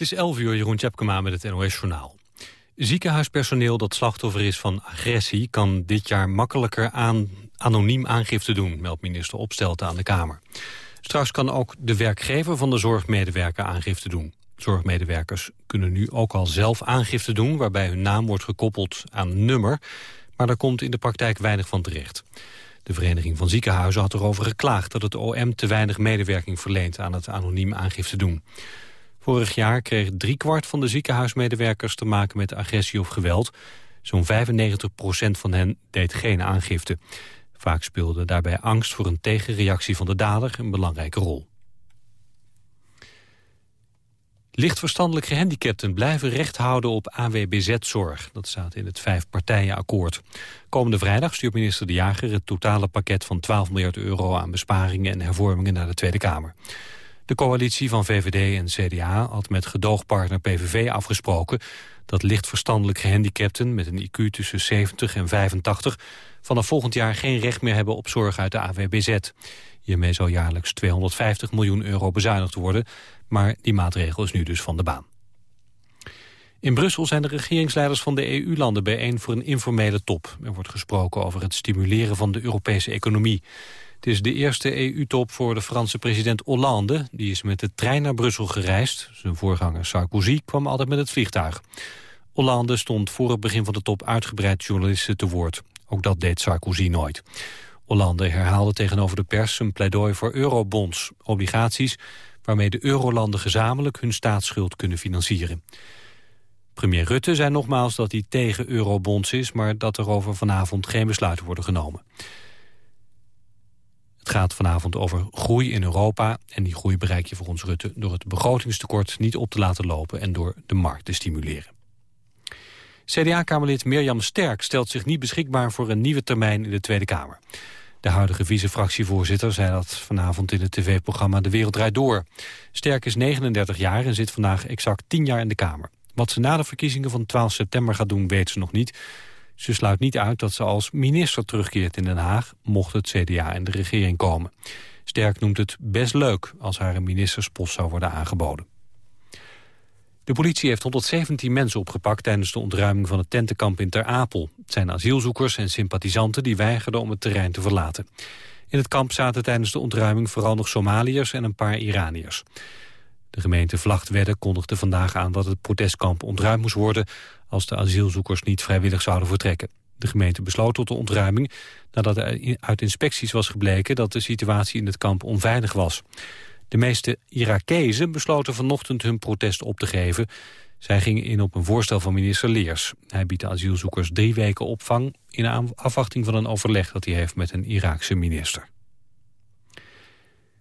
Het is 11 uur, Jeroen Tjepkema met het NOS-journaal. Ziekenhuispersoneel dat slachtoffer is van agressie... kan dit jaar makkelijker aan, anoniem aangifte doen... meldt minister Opstelten aan de Kamer. Straks kan ook de werkgever van de zorgmedewerker aangifte doen. Zorgmedewerkers kunnen nu ook al zelf aangifte doen... waarbij hun naam wordt gekoppeld aan nummer... maar daar komt in de praktijk weinig van terecht. De Vereniging van Ziekenhuizen had erover geklaagd... dat het OM te weinig medewerking verleent aan het anoniem aangifte doen. Vorig jaar kreeg driekwart van de ziekenhuismedewerkers te maken met agressie of geweld. Zo'n 95 procent van hen deed geen aangifte. Vaak speelde daarbij angst voor een tegenreactie van de dader een belangrijke rol. Lichtverstandelijk gehandicapten blijven recht houden op AWBZ-zorg. Dat staat in het vijfpartijenakkoord. Komende vrijdag stuurt minister De Jager het totale pakket van 12 miljard euro aan besparingen en hervormingen naar de Tweede Kamer. De coalitie van VVD en CDA had met gedoogpartner PVV afgesproken dat lichtverstandelijk gehandicapten met een IQ tussen 70 en 85 vanaf volgend jaar geen recht meer hebben op zorg uit de AWBZ. Hiermee zou jaarlijks 250 miljoen euro bezuinigd worden, maar die maatregel is nu dus van de baan. In Brussel zijn de regeringsleiders van de EU-landen bijeen voor een informele top. Er wordt gesproken over het stimuleren van de Europese economie. Het is de eerste EU-top voor de Franse president Hollande. Die is met de trein naar Brussel gereisd. Zijn voorganger Sarkozy kwam altijd met het vliegtuig. Hollande stond voor het begin van de top uitgebreid journalisten te woord. Ook dat deed Sarkozy nooit. Hollande herhaalde tegenover de pers een pleidooi voor eurobonds, obligaties waarmee de eurolanden gezamenlijk hun staatsschuld kunnen financieren. Premier Rutte zei nogmaals dat hij tegen eurobonds is... maar dat er over vanavond geen besluiten worden genomen. Het gaat vanavond over groei in Europa... en die groei bereik je volgens Rutte door het begrotingstekort niet op te laten lopen... en door de markt te stimuleren. CDA-kamerlid Mirjam Sterk stelt zich niet beschikbaar voor een nieuwe termijn in de Tweede Kamer. De huidige vice-fractievoorzitter zei dat vanavond in het tv-programma De Wereld Draait Door. Sterk is 39 jaar en zit vandaag exact 10 jaar in de Kamer. Wat ze na de verkiezingen van 12 september gaat doen, weet ze nog niet. Ze sluit niet uit dat ze als minister terugkeert in Den Haag... mocht het CDA in de regering komen. Sterk noemt het best leuk als haar een ministerspost zou worden aangeboden. De politie heeft 117 mensen opgepakt tijdens de ontruiming van het tentenkamp in Ter Apel. Het zijn asielzoekers en sympathisanten die weigerden om het terrein te verlaten. In het kamp zaten tijdens de ontruiming vooral nog Somaliërs en een paar Iraniërs. De gemeente Vlachtwedde kondigde vandaag aan dat het protestkamp ontruimd moest worden als de asielzoekers niet vrijwillig zouden vertrekken. De gemeente besloot tot de ontruiming nadat er uit inspecties was gebleken dat de situatie in het kamp onveilig was. De meeste Irakezen besloten vanochtend hun protest op te geven. Zij gingen in op een voorstel van minister Leers. Hij biedt de asielzoekers drie weken opvang... in afwachting van een overleg dat hij heeft met een Iraakse minister.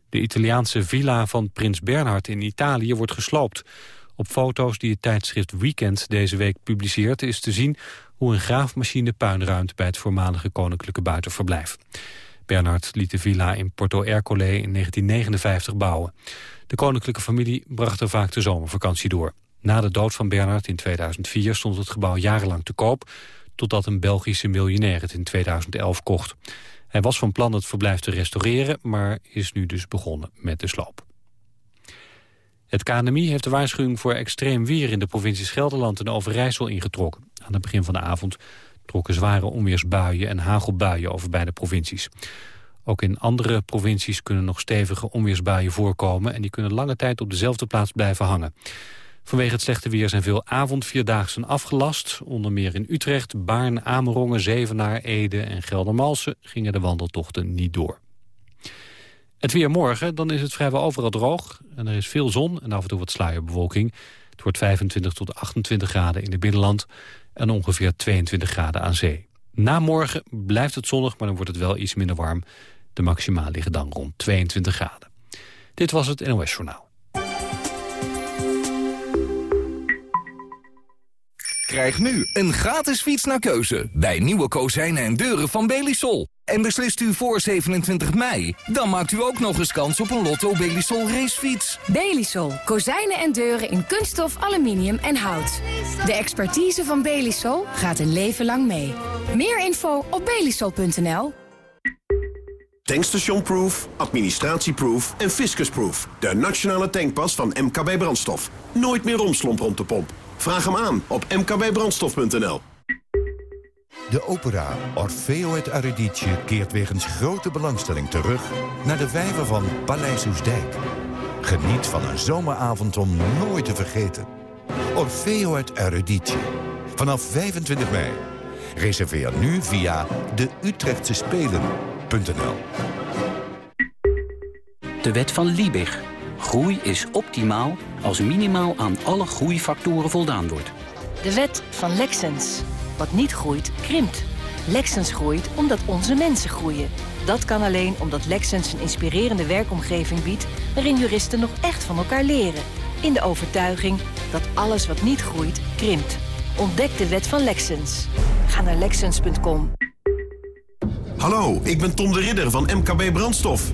De Italiaanse villa van prins Bernhard in Italië wordt gesloopt. Op foto's die het tijdschrift Weekend deze week publiceert... is te zien hoe een graafmachine puin ruimt bij het voormalige koninklijke buitenverblijf. Bernhard liet de villa in Porto Ercole in 1959 bouwen. De koninklijke familie bracht er vaak de zomervakantie door. Na de dood van Bernhard in 2004 stond het gebouw jarenlang te koop... totdat een Belgische miljonair het in 2011 kocht. Hij was van plan het verblijf te restaureren... maar is nu dus begonnen met de sloop. Het KNMI heeft de waarschuwing voor extreem weer... in de provincies Gelderland en Overijssel ingetrokken. Aan het begin van de avond trokken zware onweersbuien en hagelbuien over beide provincies. Ook in andere provincies kunnen nog stevige onweersbuien voorkomen... en die kunnen lange tijd op dezelfde plaats blijven hangen. Vanwege het slechte weer zijn veel avondvierdaagsen afgelast. Onder meer in Utrecht, Baarn, Amerongen, Zevenaar, Ede en Geldermalsen... gingen de wandeltochten niet door. Het weer morgen, dan is het vrijwel overal droog. En er is veel zon en af en toe wat sluierbewolking. Het wordt 25 tot 28 graden in het binnenland en ongeveer 22 graden aan zee. Na morgen blijft het zonnig, maar dan wordt het wel iets minder warm. De maxima liggen dan rond 22 graden. Dit was het NOS Journaal. Krijg nu een gratis fiets naar keuze bij nieuwe kozijnen en deuren van Belisol. En beslist u voor 27 mei, dan maakt u ook nog eens kans op een Lotto Belisol racefiets. Belisol. Kozijnen en deuren in kunststof, aluminium en hout. De expertise van Belisol gaat een leven lang mee. Meer info op belisol.nl. Tankstation-proof, administratieproof en fiscusproof. De nationale tankpas van MKB Brandstof. Nooit meer romslomp rond de pomp. Vraag hem aan op mkbbrandstof.nl. De opera Orfeo et Eurydice keert wegens grote belangstelling terug... naar de vijver van Paleis Oesdijk. Geniet van een zomeravond om nooit te vergeten. Orfeo et Eurydice. Vanaf 25 mei. Reserveer nu via de Utrechtse Spelen.nl. De wet van Liebig. Groei is optimaal als minimaal aan alle groeifactoren voldaan wordt. De wet van Lexens. Wat niet groeit, krimpt. Lexens groeit omdat onze mensen groeien. Dat kan alleen omdat Lexens een inspirerende werkomgeving biedt... waarin juristen nog echt van elkaar leren. In de overtuiging dat alles wat niet groeit, krimpt. Ontdek de wet van Lexens. Ga naar Lexens.com. Hallo, ik ben Tom de Ridder van MKB Brandstof.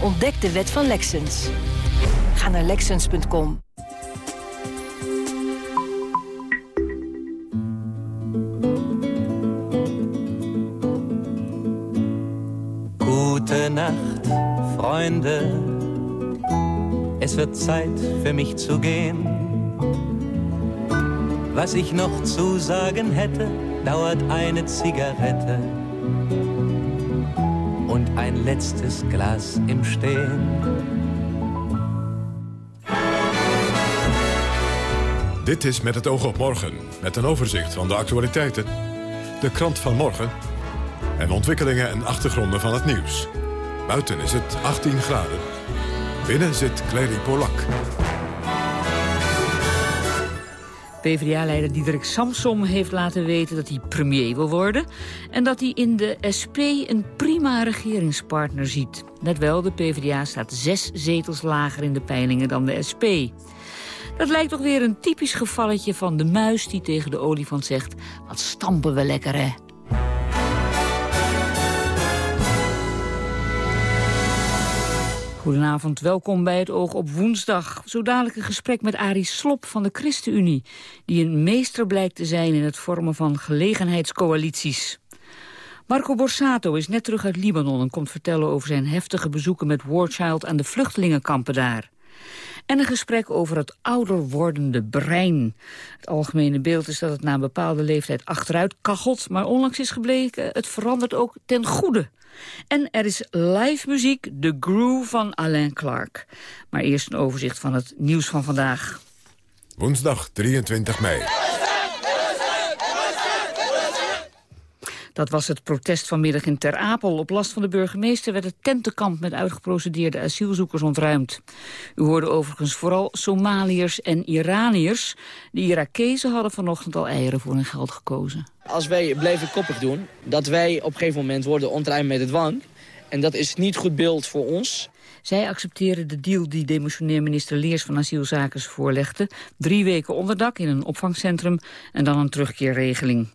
Ontdek de wet van Lexens. Ga naar Lexens.com. Gute Nacht, Freunde. Es wird Zeit für mich zu gehen. Was ich noch zu sagen hätte, dauert eine Zigarette ein letztes Glas im Stehen. Dit is Met het oog op morgen, met een overzicht van de actualiteiten, de krant van morgen en ontwikkelingen en achtergronden van het nieuws. Buiten is het 18 graden. Binnen zit Clary Polak. PvdA-leider Diederik Samsom heeft laten weten dat hij premier wil worden... en dat hij in de SP een prima regeringspartner ziet. Net wel, de PvdA staat zes zetels lager in de peilingen dan de SP. Dat lijkt toch weer een typisch gevalletje van de muis die tegen de olifant zegt... wat stampen we lekker, hè? Goedenavond, welkom bij het Oog op woensdag. Zo dadelijk een gesprek met Arie Slop van de ChristenUnie... die een meester blijkt te zijn in het vormen van gelegenheidscoalities. Marco Borsato is net terug uit Libanon en komt vertellen over zijn heftige bezoeken met Warchild aan de vluchtelingenkampen daar. En een gesprek over het ouder wordende brein. Het algemene beeld is dat het na een bepaalde leeftijd achteruit kachelt... maar onlangs is gebleken, het verandert ook ten goede. En er is live muziek, The Groove van Alain Clark. Maar eerst een overzicht van het nieuws van vandaag. Woensdag 23 mei. Dat was het protest vanmiddag in Ter Apel. Op last van de burgemeester werd het tentenkamp met uitgeprocedeerde asielzoekers ontruimd. U hoorde overigens vooral Somaliërs en Iraniërs. De Irakezen hadden vanochtend al eieren voor hun geld gekozen. Als wij blijven koppig doen, dat wij op een gegeven moment worden ontruimd met het dwang. En dat is niet goed beeld voor ons. Zij accepteren de deal die demissionair minister Leers van Asielzaken voorlegde. Drie weken onderdak in een opvangcentrum en dan een terugkeerregeling.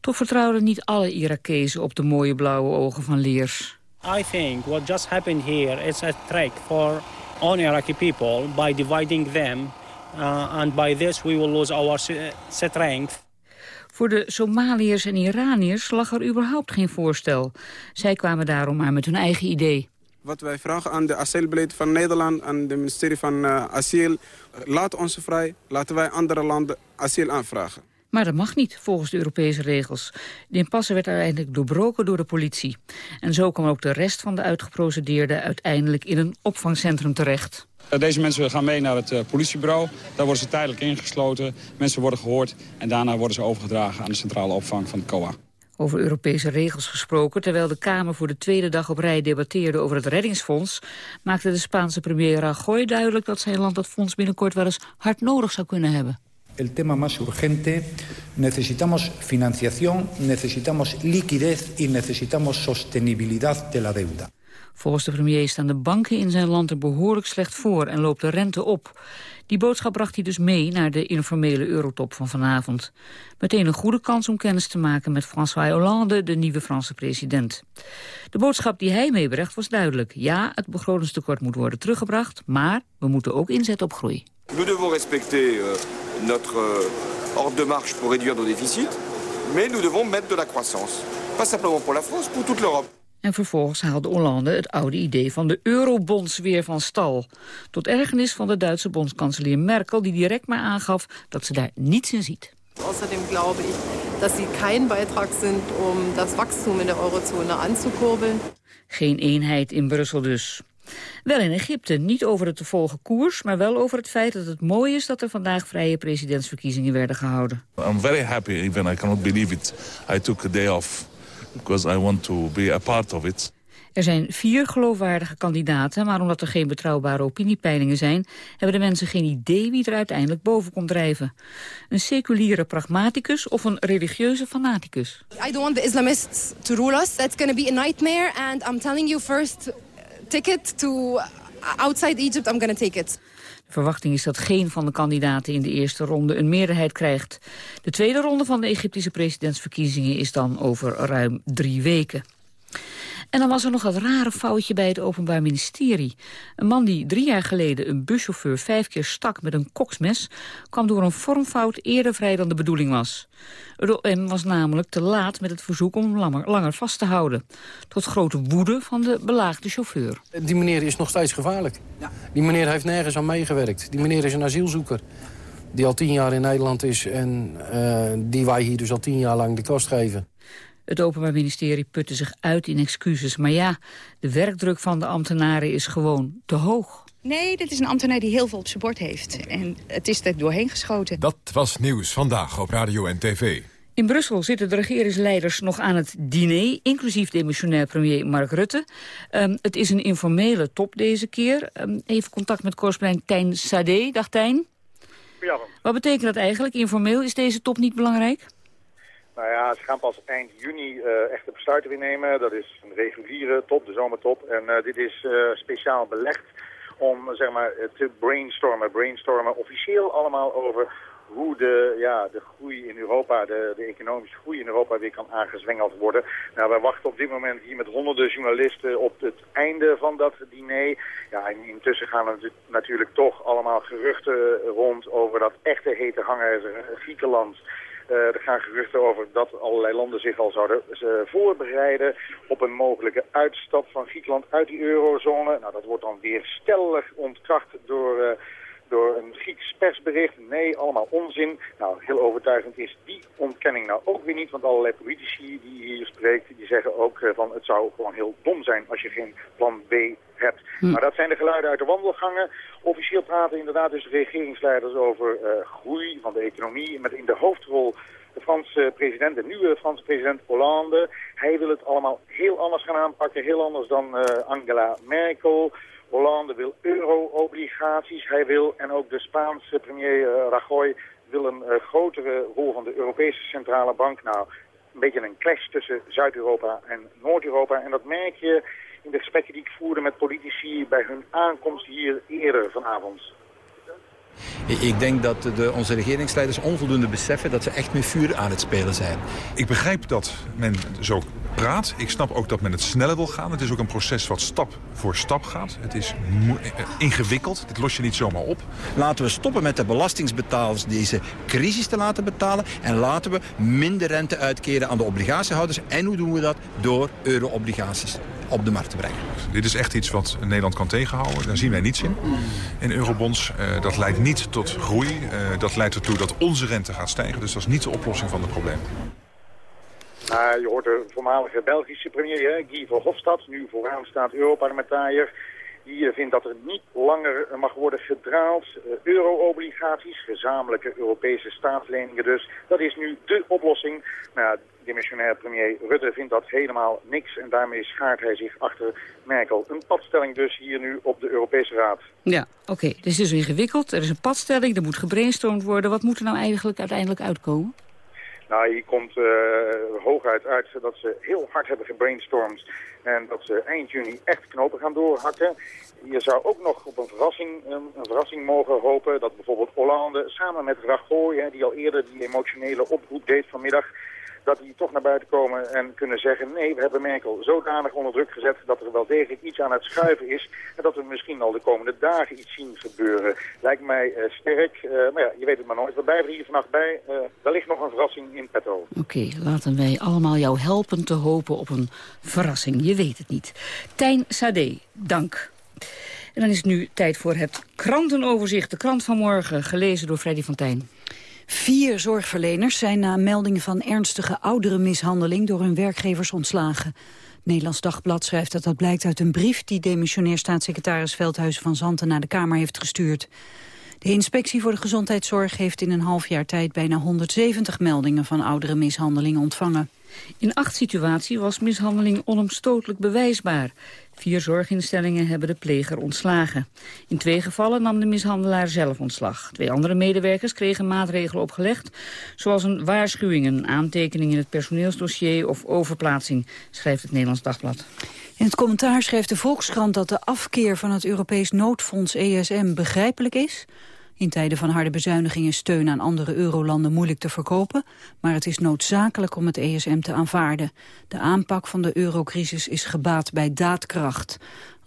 Toch vertrouwden niet alle Irakezen op de mooie blauwe ogen van Leers. I think what just happened here is a trick for all Iraqi people by dividing them. Uh, and by this we will lose our strength. Voor de Somaliërs en Iraniërs lag er überhaupt geen voorstel. Zij kwamen daarom maar met hun eigen idee. Wat wij vragen aan de asielbeleid van Nederland, aan het ministerie van uh, Asiel... laat ons vrij, laten wij andere landen asiel aanvragen. Maar dat mag niet, volgens de Europese regels. De impasse werd uiteindelijk doorbroken door de politie. En zo kwam ook de rest van de uitgeprocedeerden uiteindelijk in een opvangcentrum terecht. Deze mensen gaan mee naar het uh, politiebureau. Daar worden ze tijdelijk ingesloten. Mensen worden gehoord en daarna worden ze overgedragen aan de centrale opvang van het COA. Over Europese regels gesproken, terwijl de Kamer voor de tweede dag op rij debatteerde over het reddingsfonds, maakte de Spaanse premier Rajoy duidelijk dat zijn land dat fonds binnenkort wel eens hard nodig zou kunnen hebben. el tema más urgente, necesitamos financiación, necesitamos liquidez y necesitamos sostenibilidad de la deuda. Volgens de premier staan de banken in zijn land er behoorlijk slecht voor en loopt de rente op. Die boodschap bracht hij dus mee naar de informele eurotop van vanavond. Meteen een goede kans om kennis te maken met François Hollande, de nieuwe Franse president. De boodschap die hij meebracht was duidelijk. Ja, het begrotingstekort moet worden teruggebracht, maar we moeten ook inzetten op groei. We devons respecter euh, notre euh, ordre de marche pour réduire nos déficits, mais nous devons mettre de la croissance. Pas simplement pour la France, pour toute l'Europe. En vervolgens haalde Hollande het oude idee van de eurobonds weer van stal. Tot ergernis van de Duitse bondskanselier Merkel... die direct maar aangaf dat ze daar niets in ziet. Außerdem glaube ich, dass sie kein Beitrag sind, um das Wachstum in der Eurozone anzukurbeln. Geen eenheid in Brussel dus. Wel in Egypte, niet over de te volgen koers, maar wel over het feit dat het mooi is dat er vandaag vrije presidentsverkiezingen werden gehouden. I'm very happy, even I cannot believe it. I took a day off because I want to be a part of it. Er zijn vier geloofwaardige kandidaten, maar omdat er geen betrouwbare opiniepeilingen zijn, hebben de mensen geen idee wie er uiteindelijk boven komt drijven. Een seculiere pragmaticus of een religieuze fanaticus. I don't want the Islamists to rule us. That's going to be a nightmare and I'm telling you first ticket to outside Egypt, I'm going to take it. Verwachting is dat geen van de kandidaten in de eerste ronde een meerderheid krijgt. De tweede ronde van de Egyptische presidentsverkiezingen is dan over ruim drie weken. En dan was er nog dat rare foutje bij het Openbaar Ministerie. Een man die drie jaar geleden een buschauffeur vijf keer stak met een koksmes... kwam door een vormfout eerder vrij dan de bedoeling was. Het OM was namelijk te laat met het verzoek om langer, langer vast te houden. Tot grote woede van de belaagde chauffeur. Die meneer is nog steeds gevaarlijk. Ja. Die meneer heeft nergens aan meegewerkt. Die meneer is een asielzoeker die al tien jaar in Nederland is... en uh, die wij hier dus al tien jaar lang de kost geven. Het Openbaar Ministerie putte zich uit in excuses. Maar ja, de werkdruk van de ambtenaren is gewoon te hoog. Nee, dit is een ambtenaar die heel veel op zijn bord heeft. En het is er doorheen geschoten. Dat was nieuws vandaag op Radio en TV. In Brussel zitten de regeringsleiders nog aan het diner... inclusief demissionair premier Mark Rutte. Um, het is een informele top deze keer. Um, even contact met correspondent Tijn Sade. Dag Tijn. Ja. Wat betekent dat eigenlijk? Informeel is deze top niet belangrijk? Nou ja, ze gaan pas eind juni uh, echte besluiten weer nemen. Dat is een reguliere top, de zomertop. En uh, dit is uh, speciaal belegd om zeg maar, te brainstormen. Brainstormen officieel allemaal over hoe de, ja, de groei in Europa, de, de economische groei in Europa weer kan aangezwengeld worden. Nou, wij wachten op dit moment hier met honderden journalisten op het einde van dat diner. Ja, en intussen gaan er natuurlijk toch allemaal geruchten rond over dat echte hete hangijzer Griekenland... Uh, er gaan geruchten over dat allerlei landen zich al zouden uh, voorbereiden op een mogelijke uitstap van Griekenland uit die eurozone. Nou, dat wordt dan weer stellig ontkracht door, uh, door een Grieks persbericht. Nee, allemaal onzin. Nou, heel overtuigend is die ontkenning nou ook weer niet. Want allerlei politici die hier spreekt, die zeggen ook van het zou gewoon heel dom zijn als je geen plan B hebt. Hm. Maar dat zijn de geluiden uit de wandelgangen. Officieel praten inderdaad dus de regeringsleiders over uh, groei van de economie. Met in de hoofdrol de Franse president, de nieuwe Franse president Hollande. Hij wil het allemaal heel anders gaan aanpakken, heel anders dan uh, Angela Merkel. Hollande wil euro-obligaties, hij wil, en ook de Spaanse premier uh, Rajoy wil een uh, grotere rol van de Europese Centrale Bank. Nou, een beetje een clash tussen Zuid-Europa en Noord-Europa. En dat merk je in de gesprekken die ik voerde met politici bij hun aankomst hier eerder vanavond. Ik denk dat de, onze regeringsleiders onvoldoende beseffen dat ze echt met vuur aan het spelen zijn. Ik begrijp dat men zo praat. Ik snap ook dat men het sneller wil gaan. Het is ook een proces wat stap voor stap gaat. Het is ingewikkeld. Dit los je niet zomaar op. Laten we stoppen met de belastingsbetalers deze crisis te laten betalen. En laten we minder rente uitkeren aan de obligatiehouders. En hoe doen we dat? Door euro-obligaties op de markt te brengen. Dit is echt iets wat Nederland kan tegenhouden. Daar zien wij niets in. In eurobonds. Uh, dat leidt niet tot groei. Uh, dat leidt ertoe dat onze rente gaat stijgen. Dus dat is niet de oplossing van het probleem. Nou, je hoort de voormalige Belgische premier, Guy Verhofstadt, nu vooraan staat Europarlementariër. Die vindt dat er niet langer mag worden gedraald. Uh, Euro-obligaties, gezamenlijke Europese staatsleningen dus. Dat is nu dé oplossing. Nou, demissionair premier Rutte vindt dat helemaal niks. En daarmee schaart hij zich achter Merkel. Een padstelling dus hier nu op de Europese Raad. Ja, oké. Okay. Het is dus ingewikkeld. Er is een padstelling, er moet gebrainstormd worden. Wat moet er nou eigenlijk uiteindelijk uitkomen? Nou, hier komt uh, hooguit uit dat ze heel hard hebben gebrainstormd. En dat ze eind juni echt knopen gaan doorhakken. Je zou ook nog op een verrassing, een verrassing mogen hopen dat bijvoorbeeld Hollande samen met Rajoy, die al eerder die emotionele oproep deed vanmiddag, dat die toch naar buiten komen en kunnen zeggen... nee, we hebben Merkel zodanig onder druk gezet dat er wel degelijk iets aan het schuiven is... en dat we misschien al de komende dagen iets zien gebeuren. Lijkt mij uh, sterk, uh, maar ja, je weet het maar nooit. We blijven hier vannacht bij. Uh, wellicht nog een verrassing in petto. Oké, laten wij allemaal jou helpen te hopen op een verrassing. Je weet het niet. Tijn Sade, dank. En dan is het nu tijd voor het krantenoverzicht. De krant van morgen, gelezen door Freddy van Tijn. Vier zorgverleners zijn na melding van ernstige ouderenmishandeling door hun werkgevers ontslagen. Nederlands Dagblad schrijft dat dat blijkt uit een brief die demissionair staatssecretaris Veldhuizen van Zanten naar de Kamer heeft gestuurd. De inspectie voor de gezondheidszorg heeft in een half jaar tijd bijna 170 meldingen van ouderenmishandeling ontvangen. In acht situaties was mishandeling onomstotelijk bewijsbaar. Vier zorginstellingen hebben de pleger ontslagen. In twee gevallen nam de mishandelaar zelf ontslag. Twee andere medewerkers kregen maatregelen opgelegd... zoals een waarschuwing, een aantekening in het personeelsdossier... of overplaatsing, schrijft het Nederlands Dagblad. In het commentaar schrijft de Volkskrant dat de afkeer van het Europees noodfonds ESM begrijpelijk is... In tijden van harde bezuinigingen steun aan andere eurolanden moeilijk te verkopen, maar het is noodzakelijk om het ESM te aanvaarden. De aanpak van de eurocrisis is gebaat bij daadkracht.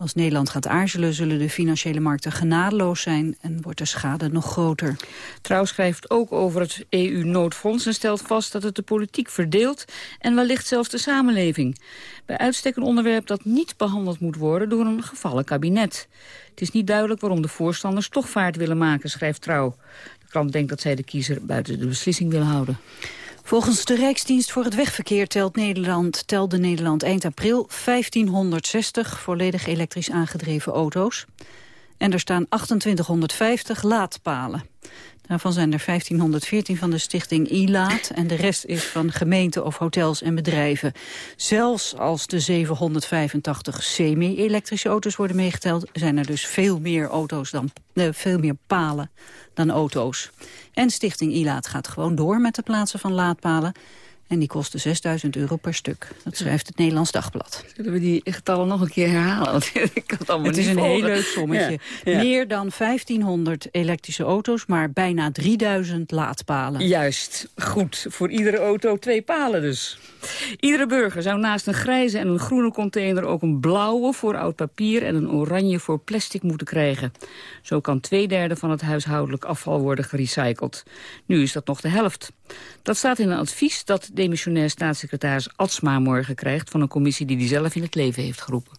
Als Nederland gaat aarzelen zullen de financiële markten genadeloos zijn en wordt de schade nog groter. Trouw schrijft ook over het EU-noodfonds en stelt vast dat het de politiek verdeelt en wellicht zelfs de samenleving. Bij uitstek een onderwerp dat niet behandeld moet worden door een gevallen kabinet. Het is niet duidelijk waarom de voorstanders toch vaart willen maken, schrijft Trouw. De krant denkt dat zij de kiezer buiten de beslissing willen houden. Volgens de Rijksdienst voor het Wegverkeer telt Nederland, telde Nederland eind april 1560 volledig elektrisch aangedreven auto's. En er staan 2850 laadpalen. Daarvan zijn er 1514 van de stichting ILAAT en de rest is van gemeenten of hotels en bedrijven. Zelfs als de 785 semi-elektrische auto's worden meegeteld, zijn er dus veel meer auto's dan veel meer palen dan auto's. En stichting ILAAT gaat gewoon door met de plaatsen van laadpalen. En die kosten 6000 euro per stuk. Dat schrijft het Nederlands Dagblad. Zullen we die getallen nog een keer herhalen? Want ik kan het allemaal het is een heel leuk sommetje. Meer dan 1500 elektrische auto's, maar bijna 3000 laadpalen. Juist, goed. Voor iedere auto twee palen dus. Iedere burger zou naast een grijze en een groene container... ook een blauwe voor oud papier en een oranje voor plastic moeten krijgen. Zo kan twee derde van het huishoudelijk afval worden gerecycled. Nu is dat nog de helft. Dat staat in een advies dat demissionair staatssecretaris Atsma morgen krijgt... van een commissie die hij zelf in het leven heeft geroepen.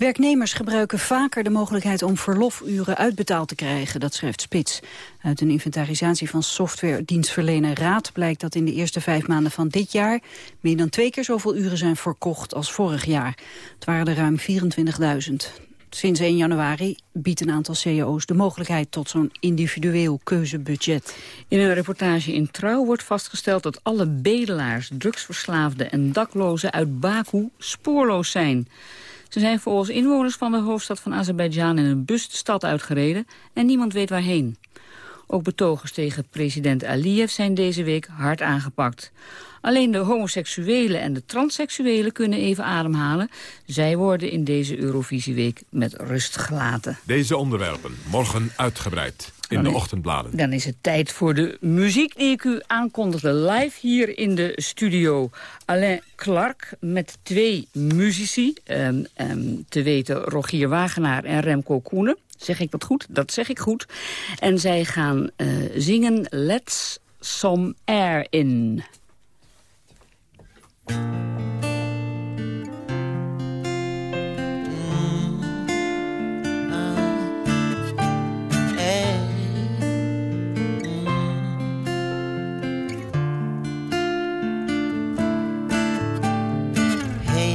Werknemers gebruiken vaker de mogelijkheid om verlofuren uitbetaald te krijgen, dat schrijft Spits. Uit een inventarisatie van software-dienstverlener Raad blijkt dat in de eerste vijf maanden van dit jaar meer dan twee keer zoveel uren zijn verkocht als vorig jaar. Het waren er ruim 24.000. Sinds 1 januari biedt een aantal cao's de mogelijkheid tot zo'n individueel keuzebudget. In een reportage in Trouw wordt vastgesteld dat alle bedelaars, drugsverslaafden en daklozen uit Baku spoorloos zijn. Ze zijn volgens inwoners van de hoofdstad van Azerbeidzjan in een bus de stad uitgereden en niemand weet waarheen. Ook betogers tegen president Aliyev zijn deze week hard aangepakt. Alleen de homoseksuelen en de transseksuelen kunnen even ademhalen. Zij worden in deze Eurovisieweek met rust gelaten. Deze onderwerpen morgen uitgebreid in de ochtendbladen. Dan is het tijd voor de muziek die ik u aankondigde live hier in de studio. Alain Clark met twee muzici, um, um, te weten Rogier Wagenaar en Remco Koenen. Zeg ik dat goed? Dat zeg ik goed. En zij gaan uh, zingen Let's Some Air In.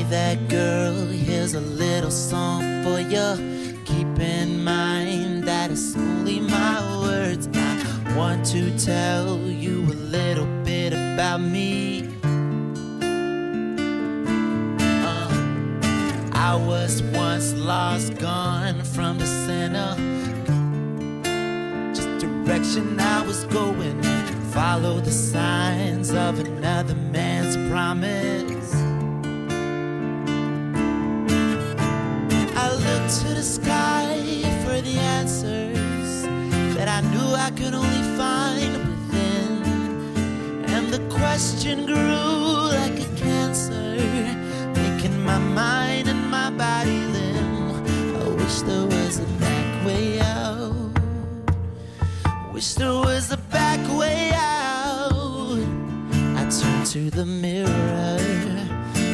that girl, here's a little song for you. Mind that it's only my words. I want to tell you a little bit about me. Uh, I was once lost, gone from the center. Just direction I was going. follow the signs of another man's promise. To the sky for the answers that I knew I could only find within. And the question grew like a cancer, making my mind and my body limp. I wish there was a back way out. Wish there was a back way out. I turned to the mirror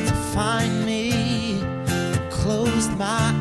to find me. Closed my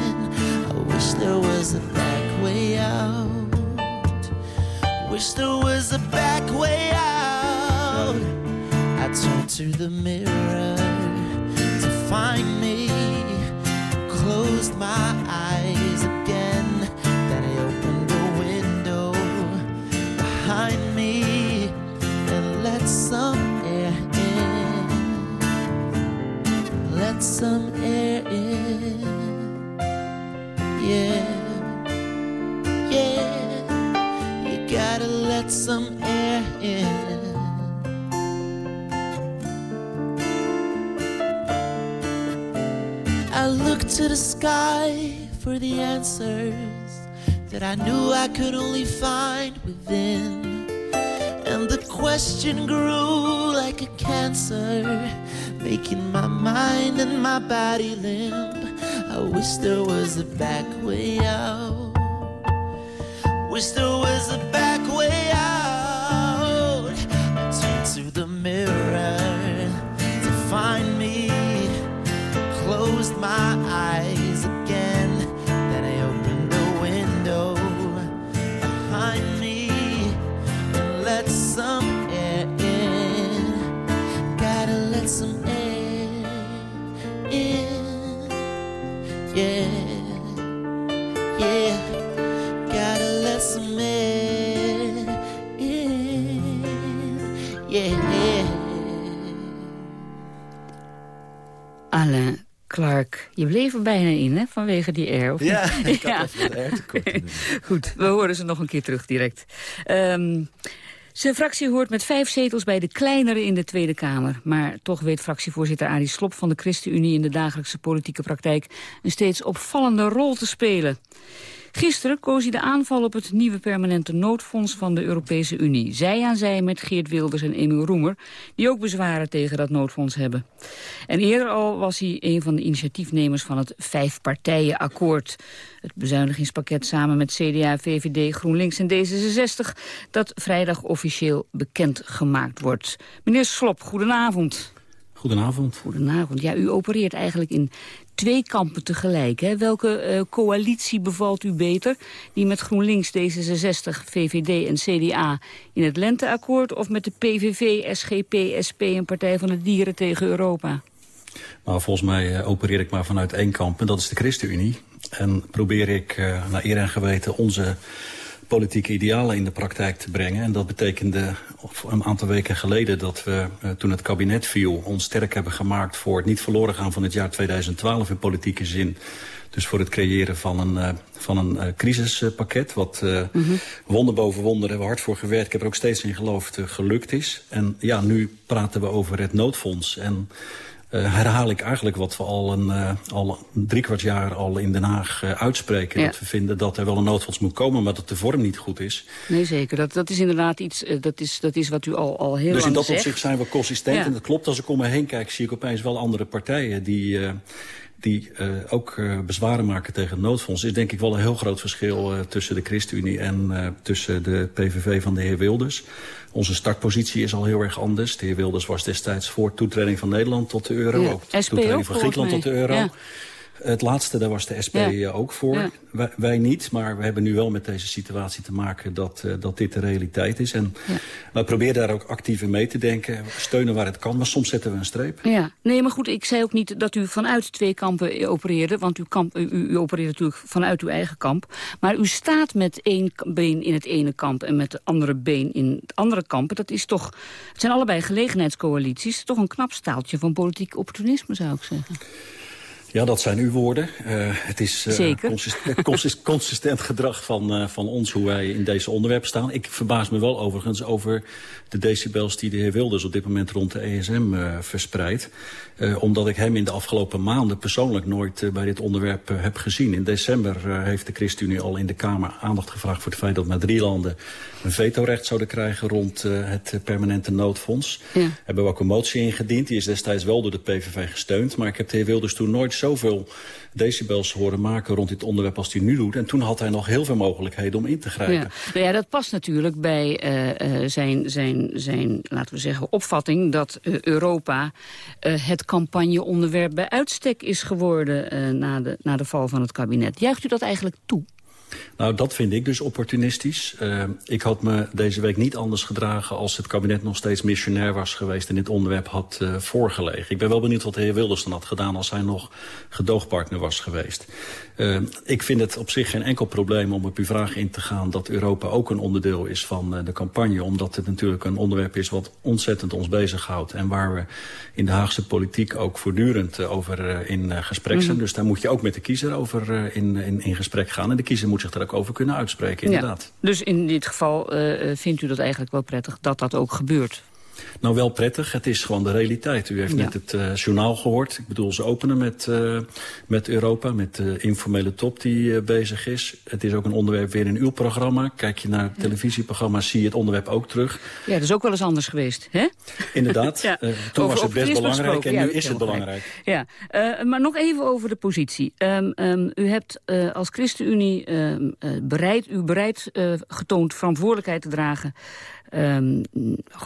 Wish there was a back way out. Wish there was a back way out. I turned to the mirror to find me. Closed my eyes again. Then I opened a window behind me and let some air in. Let some air in. Yeah. Yeah. You gotta let some air in. I looked to the sky for the answers that I knew I could only find within. And the question grew like a cancer, making my mind and my body limp. I wish there was a back way out. Wish there was a back Clark, je bleef er bijna in, hè, vanwege die air, of Ja, niet? ik had wat air tekort. Goed, we horen ze nog een keer terug direct. Ehm, zijn fractie hoort met vijf zetels bij de kleinere in de Tweede Kamer. Maar toch weet fractievoorzitter Arie Slob van de ChristenUnie... in de dagelijkse politieke praktijk een steeds opvallende rol te spelen. Gisteren koos hij de aanval op het nieuwe permanente noodfonds van de Europese Unie. Zij aan zij met Geert Wilders en Emiel Roemer, die ook bezwaren tegen dat noodfonds hebben. En eerder al was hij een van de initiatiefnemers van het vijfpartijenakkoord. Het bezuinigingspakket samen met CDA, VVD, GroenLinks en D66... dat vrijdag officieel bekendgemaakt wordt. Meneer Slop, goedenavond. Goedenavond. Goedenavond. Ja, u opereert eigenlijk in twee kampen tegelijk. Hè? Welke eh, coalitie bevalt u beter? Die met GroenLinks, D66, VVD en CDA in het lenteakkoord... of met de PVV, SGP, SP en Partij van de Dieren tegen Europa? Nou, volgens mij eh, opereer ik maar vanuit één kamp en dat is de ChristenUnie. En probeer ik uh, naar eer en geweten onze politieke idealen in de praktijk te brengen. En dat betekende een aantal weken geleden dat we, uh, toen het kabinet viel... ons sterk hebben gemaakt voor het niet verloren gaan van het jaar 2012 in politieke zin. Dus voor het creëren van een, uh, van een uh, crisispakket. Wat mm -hmm. wonder boven wonder hebben we hard voor gewerkt. Ik heb er ook steeds in geloofd gelukt is. En ja, nu praten we over het noodfonds. En uh, herhaal ik eigenlijk wat we al een uh, al drie kwart jaar al in Den Haag uh, uitspreken. Ja. Dat we vinden dat er wel een noodfonds moet komen, maar dat de vorm niet goed is. Nee, zeker. Dat, dat is inderdaad iets, dat is, dat is wat u al, al heel dus lang Dus in dat zegt. opzicht zijn we consistent. Ja. En dat klopt, als ik om me heen kijk, zie ik opeens wel andere partijen die die uh, ook uh, bezwaren maken tegen het noodfonds... is denk ik wel een heel groot verschil uh, tussen de ChristenUnie en tussen de PVV van de heer Wilders. Onze startpositie is al heel erg anders. De heer Wilders was destijds voor toetreding van Nederland tot de euro. Ja. Ook SP toetreding van Griekenland tot de euro. Het laatste, daar was de SP Ja. ook voor. Ja. Wij, wij niet, maar we hebben nu wel met deze situatie te maken dat, uh, dat dit de realiteit is. En Ja. wij proberen daar ook actief in mee te denken. Steunen waar het kan, maar soms zetten we een streep. Ja, nee, maar goed, ik zei ook niet dat u vanuit twee kampen opereerde. Want u, kamp, u, u opereert natuurlijk vanuit uw eigen kamp. Maar u staat met één been in het ene kamp en met de andere been in het andere kamp. Dat is toch, het zijn allebei gelegenheidscoalities. Toch een knap staaltje van politiek opportunisme, zou ik zeggen. Ja, dat zijn uw woorden. Uh, het is uh, Zeker. consistent, consist, consistent gedrag van, uh, van ons hoe wij in deze onderwerpen staan. Ik verbaas me wel overigens over de decibels die de heer Wilders op dit moment rond de ESM verspreidt. Uh, omdat ik hem in de afgelopen maanden persoonlijk nooit uh, bij dit onderwerp uh, heb gezien. In december heeft de ChristenUnie al in de Kamer aandacht gevraagd voor het feit dat maar drie landen een vetorecht zouden krijgen rond het permanente noodfonds. Ja. Hebben we ook een motie ingediend. Die is destijds wel door de PVV gesteund. Maar ik heb de heer Wilders toen nooit zoveel decibels horen maken rond dit onderwerp als hij nu doet. En toen had hij nog heel veel mogelijkheden om in te grijpen. Ja, nou ja dat past natuurlijk bij uh, uh, zijn, zijn, zijn, laten we zeggen, opvatting... dat uh, Europa het campagneonderwerp bij uitstek is geworden... na, de, na de val van het kabinet. Juicht u dat eigenlijk toe? Nou, dat vind ik dus opportunistisch. Uh, ik had me deze week niet anders gedragen als het kabinet nog steeds missionair was geweest en dit onderwerp had uh, voorgelegen. Ik ben wel benieuwd wat de heer Wilders dan had gedaan als hij nog gedoogpartner was geweest. Uh, ik vind het op zich geen enkel probleem om op uw vraag in te gaan dat Europa ook een onderdeel is van de campagne. Omdat het natuurlijk een onderwerp is wat ontzettend ons bezighoudt. En waar we in de Haagse politiek ook voortdurend over in gesprek zijn. Mm -hmm. Dus daar moet je ook met de kiezer over in, in, in gesprek gaan. En de kiezer moet zich daar ook over kunnen uitspreken, inderdaad. Ja, dus in dit geval vindt u dat eigenlijk wel prettig dat dat ook gebeurt? Nou, wel prettig. Het is gewoon de realiteit. U heeft ja. net het uh, journaal gehoord. Ik bedoel, ze openen met, uh, met Europa, met de informele top die uh, bezig is. Het is ook een onderwerp weer in uw programma. Kijk je naar televisieprogramma's, zie je het onderwerp ook terug. Ja, dat is ook wel eens anders geweest, hè? Inderdaad. ja. toen over, was het best belangrijk en ja, nu is het belangrijk. Ja, maar nog even over de positie. Um, um, u hebt als ChristenUnie um, bereid, u bereid getoond verantwoordelijkheid te dragen... Um,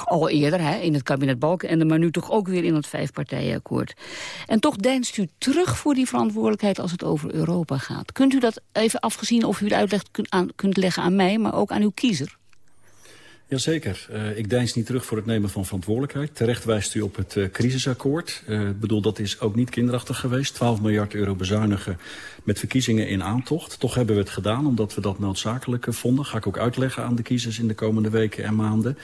al eerder in het kabinet Balkenende, maar nu toch ook weer in het vijfpartijenakkoord. En toch deinst u terug voor die verantwoordelijkheid als het over Europa gaat. Kunt u dat even afgezien of u het uitleg kunt, aan, kunt leggen aan mij, maar ook aan uw kiezer? Jazeker. Uh, ik deins niet terug voor het nemen van verantwoordelijkheid. Terecht wijst u op het uh, crisisakkoord. Ik uh, bedoel, dat is ook niet kinderachtig geweest. 12 miljard euro bezuinigen met verkiezingen in aantocht. Toch hebben we het gedaan, omdat we dat noodzakelijk vonden. Ga ik ook uitleggen aan de kiezers in de komende weken en maanden.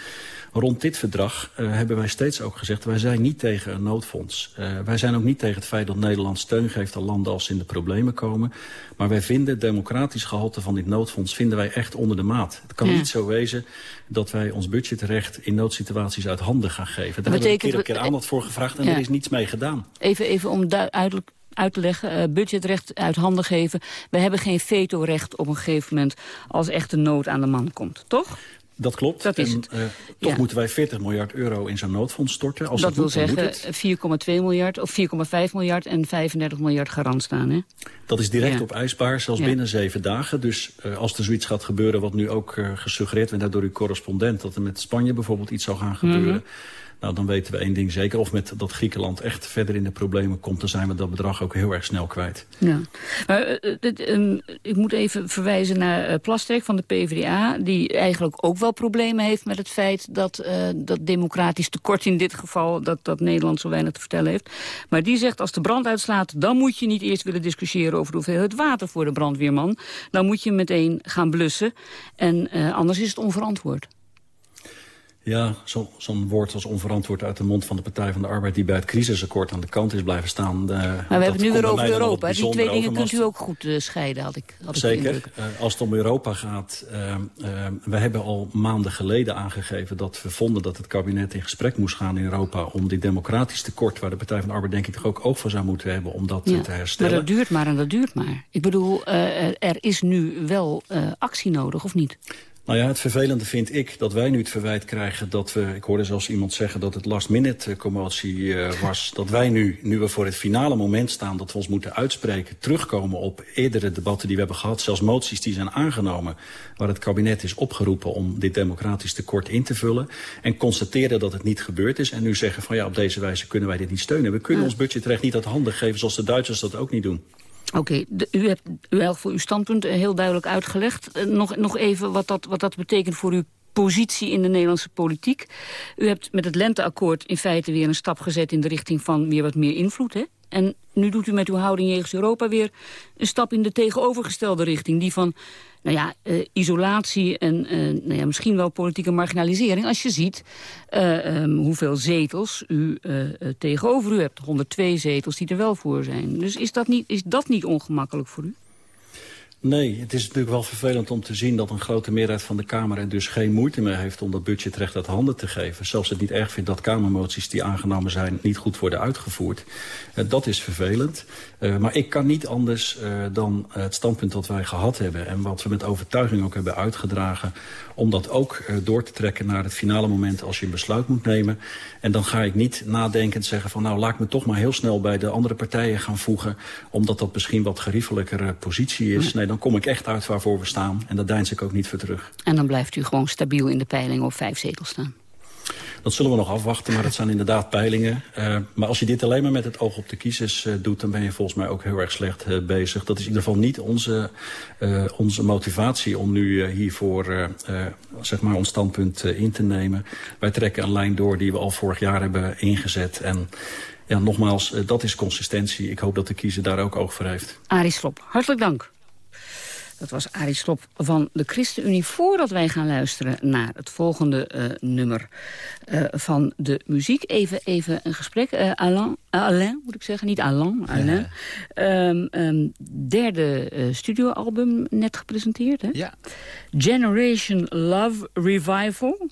Rond dit verdrag hebben wij steeds ook gezegd... wij zijn niet tegen een noodfonds. Wij zijn ook niet tegen het feit dat Nederland steun geeft aan landen... als ze in de problemen komen. Maar wij vinden het democratisch gehalte van dit noodfonds... vinden wij echt onder de maat. Het kan ja. niet zo wezen dat wij ons budgetrecht... in noodsituaties uit handen gaan geven. Daar hebben we keer op keer aandacht voor gevraagd... en ja. er is niets mee gedaan. Even, even om duidelijk uit te leggen, uh, budgetrecht uit handen geven. We hebben geen vetorecht op een gegeven moment als echt de nood aan de man komt, toch? Dat klopt. Dat is en, het. Uh, toch ja. moeten wij 40 miljard euro in zo'n noodfonds storten. Als dat, dat wil moet, zeggen 4,2 miljard of 4,5 miljard en 35 miljard garant staan. Hè? Dat is direct ja. opeisbaar, zelfs ja. binnen zeven dagen. Dus uh, als er zoiets gaat gebeuren wat nu ook uh, gesuggereerd werd door uw correspondent... dat er met Spanje bijvoorbeeld iets zou gaan gebeuren... Mm -hmm. Nou, dan weten we één ding zeker. Of met dat Griekenland echt verder in de problemen komt... dan zijn we dat bedrag ook heel erg snel kwijt. Ja. Maar, uh, dit, um, ik moet even verwijzen naar uh, Plasterk van de PvdA... die eigenlijk ook wel problemen heeft met het feit... dat uh, dat democratisch tekort in dit geval... Dat, dat Nederland zo weinig te vertellen heeft. Maar die zegt als de brand uitslaat... dan moet je niet eerst willen discussiëren over de hoeveelheid water... voor de brandweerman. Dan moet je meteen gaan blussen. En anders is het onverantwoord. Ja, zo'n zo woord als onverantwoord uit de mond van de Partij van de Arbeid... die bij het crisisakkoord aan de kant is blijven staan. De, maar we hebben het nu weer over Europa. Die twee dingen overmast. kunt u ook goed uh, scheiden, had ik had Zeker. Ik uh, als het om Europa gaat... Uh, we hebben al maanden geleden aangegeven dat we vonden... dat het kabinet in gesprek moest gaan in Europa... om dit democratisch tekort, waar de Partij van de Arbeid denk ik toch ook oog voor zou moeten hebben... om dat ja, te herstellen. Maar dat duurt maar en dat duurt maar. Ik bedoel, er is nu wel actie nodig, of niet? Nou ja, het vervelende vind ik dat wij nu het verwijt krijgen dat we... ik hoorde zelfs iemand zeggen dat het last-minute commotie uh, was... dat wij nu, nu we voor het finale moment staan... dat we ons moeten uitspreken, terugkomen op eerdere debatten die we hebben gehad... zelfs moties die zijn aangenomen waar het kabinet is opgeroepen... om dit democratisch tekort in te vullen. En constateren dat het niet gebeurd is. En nu zeggen van ja, op deze wijze kunnen wij dit niet steunen. We kunnen ons budgetrecht niet uit handen geven zoals de Duitsers dat ook niet doen. Oké, u hebt hebt voor uw standpunt eh, heel duidelijk uitgelegd. Eh, nog, nog even wat dat, wat dat betekent voor uw positie in de Nederlandse politiek. U hebt met het lenteakkoord in feite weer een stap gezet... in de richting van weer wat meer invloed, hè? En nu doet u met uw houding jegens Europa weer een stap in de tegenovergestelde richting. Die van nou ja, uh, isolatie en uh, nou ja, misschien wel politieke marginalisering. Als je ziet uh, um, hoeveel zetels u tegenover u hebt. 102 zetels die er wel voor zijn. Dus is dat niet, is dat niet ongemakkelijk voor u? Nee, het is natuurlijk wel vervelend om te zien dat een grote meerderheid van de Kamer er dus geen moeite meer heeft om dat budgetrecht uit handen te geven. Zelfs het niet erg vindt dat Kamermoties die aangenomen zijn niet goed worden uitgevoerd. Uh, dat is vervelend. Uh, maar ik kan niet anders uh, dan het standpunt dat wij gehad hebben en wat we met overtuiging ook hebben uitgedragen om dat ook uh, door te trekken naar het finale moment als je een besluit moet nemen. En dan ga ik niet nadenkend zeggen van nou laat ik me toch maar heel snel bij de andere partijen gaan voegen. Omdat dat misschien wat geriefelijkere positie is. Nee, dan kom ik echt uit waarvoor we staan. En daar deins ik ook niet voor terug. En dan blijft u gewoon stabiel in de peiling op vijf zetels staan. Dat zullen we nog afwachten, maar dat zijn inderdaad peilingen. Uh, maar als je dit alleen maar met het oog op de kiezers uh, doet... dan ben je volgens mij ook heel erg slecht uh, bezig. Dat is in ieder geval niet onze, onze motivatie om nu hiervoor zeg maar ons standpunt in te nemen. Wij trekken een lijn door die we al vorig jaar hebben ingezet. En ja, nogmaals, dat is consistentie. Ik hoop dat de kiezer daar ook oog voor heeft. Arie Slop, hartelijk dank. Dat was Arie van de ChristenUnie. Voordat wij gaan luisteren naar het volgende uh, nummer uh, van de muziek. Even, even een gesprek. Uh, Alain, Alain, moet ik zeggen. Niet Alain, Alain. Ja. Um, um, derde studioalbum net gepresenteerd, hè? Ja. Generation Love Revival.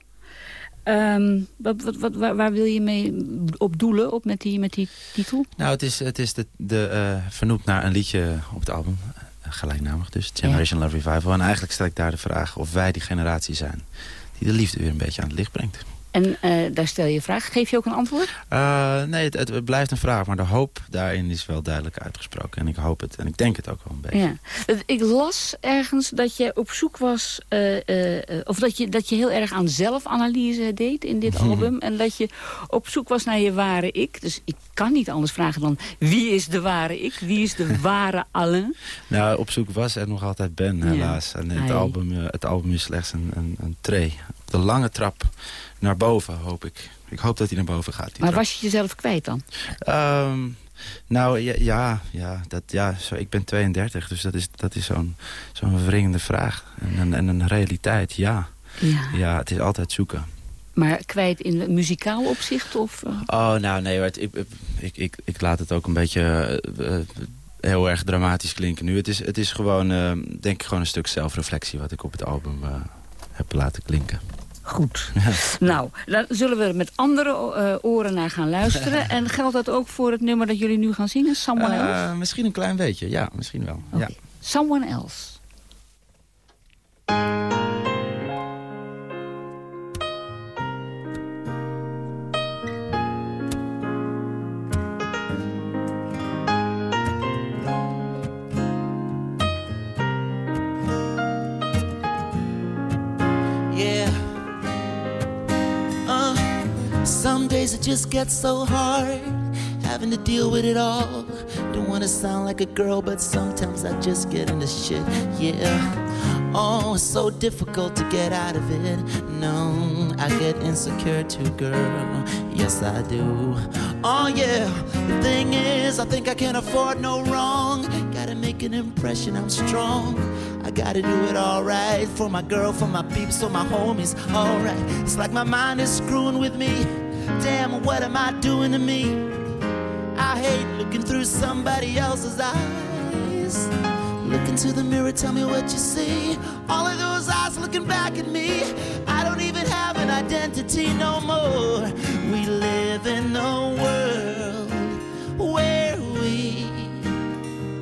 Um, wat, wat, wat, waar, waar, wil je mee op doelen op met, die, met die titel? Nou, het is, het is de, de, vernoemd naar een liedje op het album gelijknamig dus, Generation. Love Revival. En eigenlijk stel ik daar de vraag of wij die generatie zijn... die de liefde weer een beetje aan het licht brengt. En uh, daar stel je vraag. Geef je ook een antwoord? Uh, nee, het, het, blijft een vraag. Maar de hoop daarin is wel duidelijk uitgesproken. En ik hoop het. En ik denk het ook wel een beetje. Ja. Ik las ergens dat je op zoek was... Uh, of dat je, dat je heel erg aan zelfanalyse deed in dit album. En dat je op zoek was naar je ware ik. Dus ik kan niet anders vragen dan... wie is de ware ik? Wie is de ware Alain? nou, op zoek was en nog altijd ben, helaas. Ja. En het album, het album is slechts een, een, een tree. De lange trap naar boven, hoop ik. Ik hoop dat hij naar boven gaat. Maar was je jezelf kwijt dan? Um, nou, ja, ja, ja, dat, ja zo, ik ben 32, dus dat is, dat is zo'n zo'n wringende vraag. En, en, en, een realiteit, ja. ja. Ja, het is altijd zoeken. Maar kwijt in muzikaal opzicht? Of, uh... Oh, nou nee, ik, ik, ik, ik, ik laat het ook een beetje uh, heel erg dramatisch klinken nu. Het is, het is gewoon, uh, denk ik, gewoon een stuk zelfreflectie wat ik op het album heb laten klinken. Goed. Nou, dan zullen we er met andere uh, oren naar gaan luisteren. en geldt dat ook voor het nummer dat jullie nu gaan zingen? Someone uh, Else? Misschien een klein beetje, ja. Misschien wel. Okay. Ja. Someone Else. Just gets so hard having to deal with it all. Don't wanna sound like a girl, but sometimes I just get into shit, yeah. Oh, it's so difficult to get out of it. No, I get insecure too, girl. Yes, I do. Oh, yeah. The thing is, I think I can afford no wrong. Gotta make an impression, I'm strong. I gotta do it alright for my girl, for my peeps, for my homies. Alright, it's like my mind is screwing with me. Damn, what am I doing to me? I hate looking through somebody else's eyes. Look into the mirror, tell me what you see. All of those eyes looking back at me. I don't even have an identity no more. We live in a world where we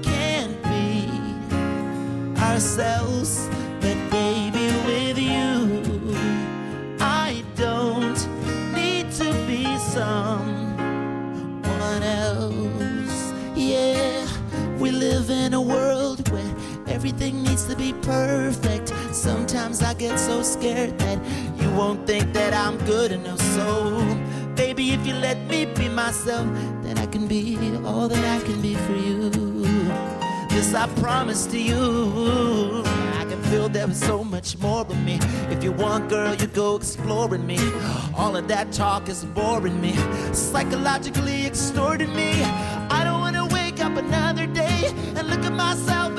can't be ourselves. Everything needs to be perfect. Sometimes I get so scared that you won't think that I'm good enough. So, baby, if you let me be myself, then I can be all that I can be for you. This I promise to you. I can feel there was so much more of me. If you want, girl, you go exploring me. All of that talk is boring me, psychologically extorting me. I don't wanna wake up another day and look at myself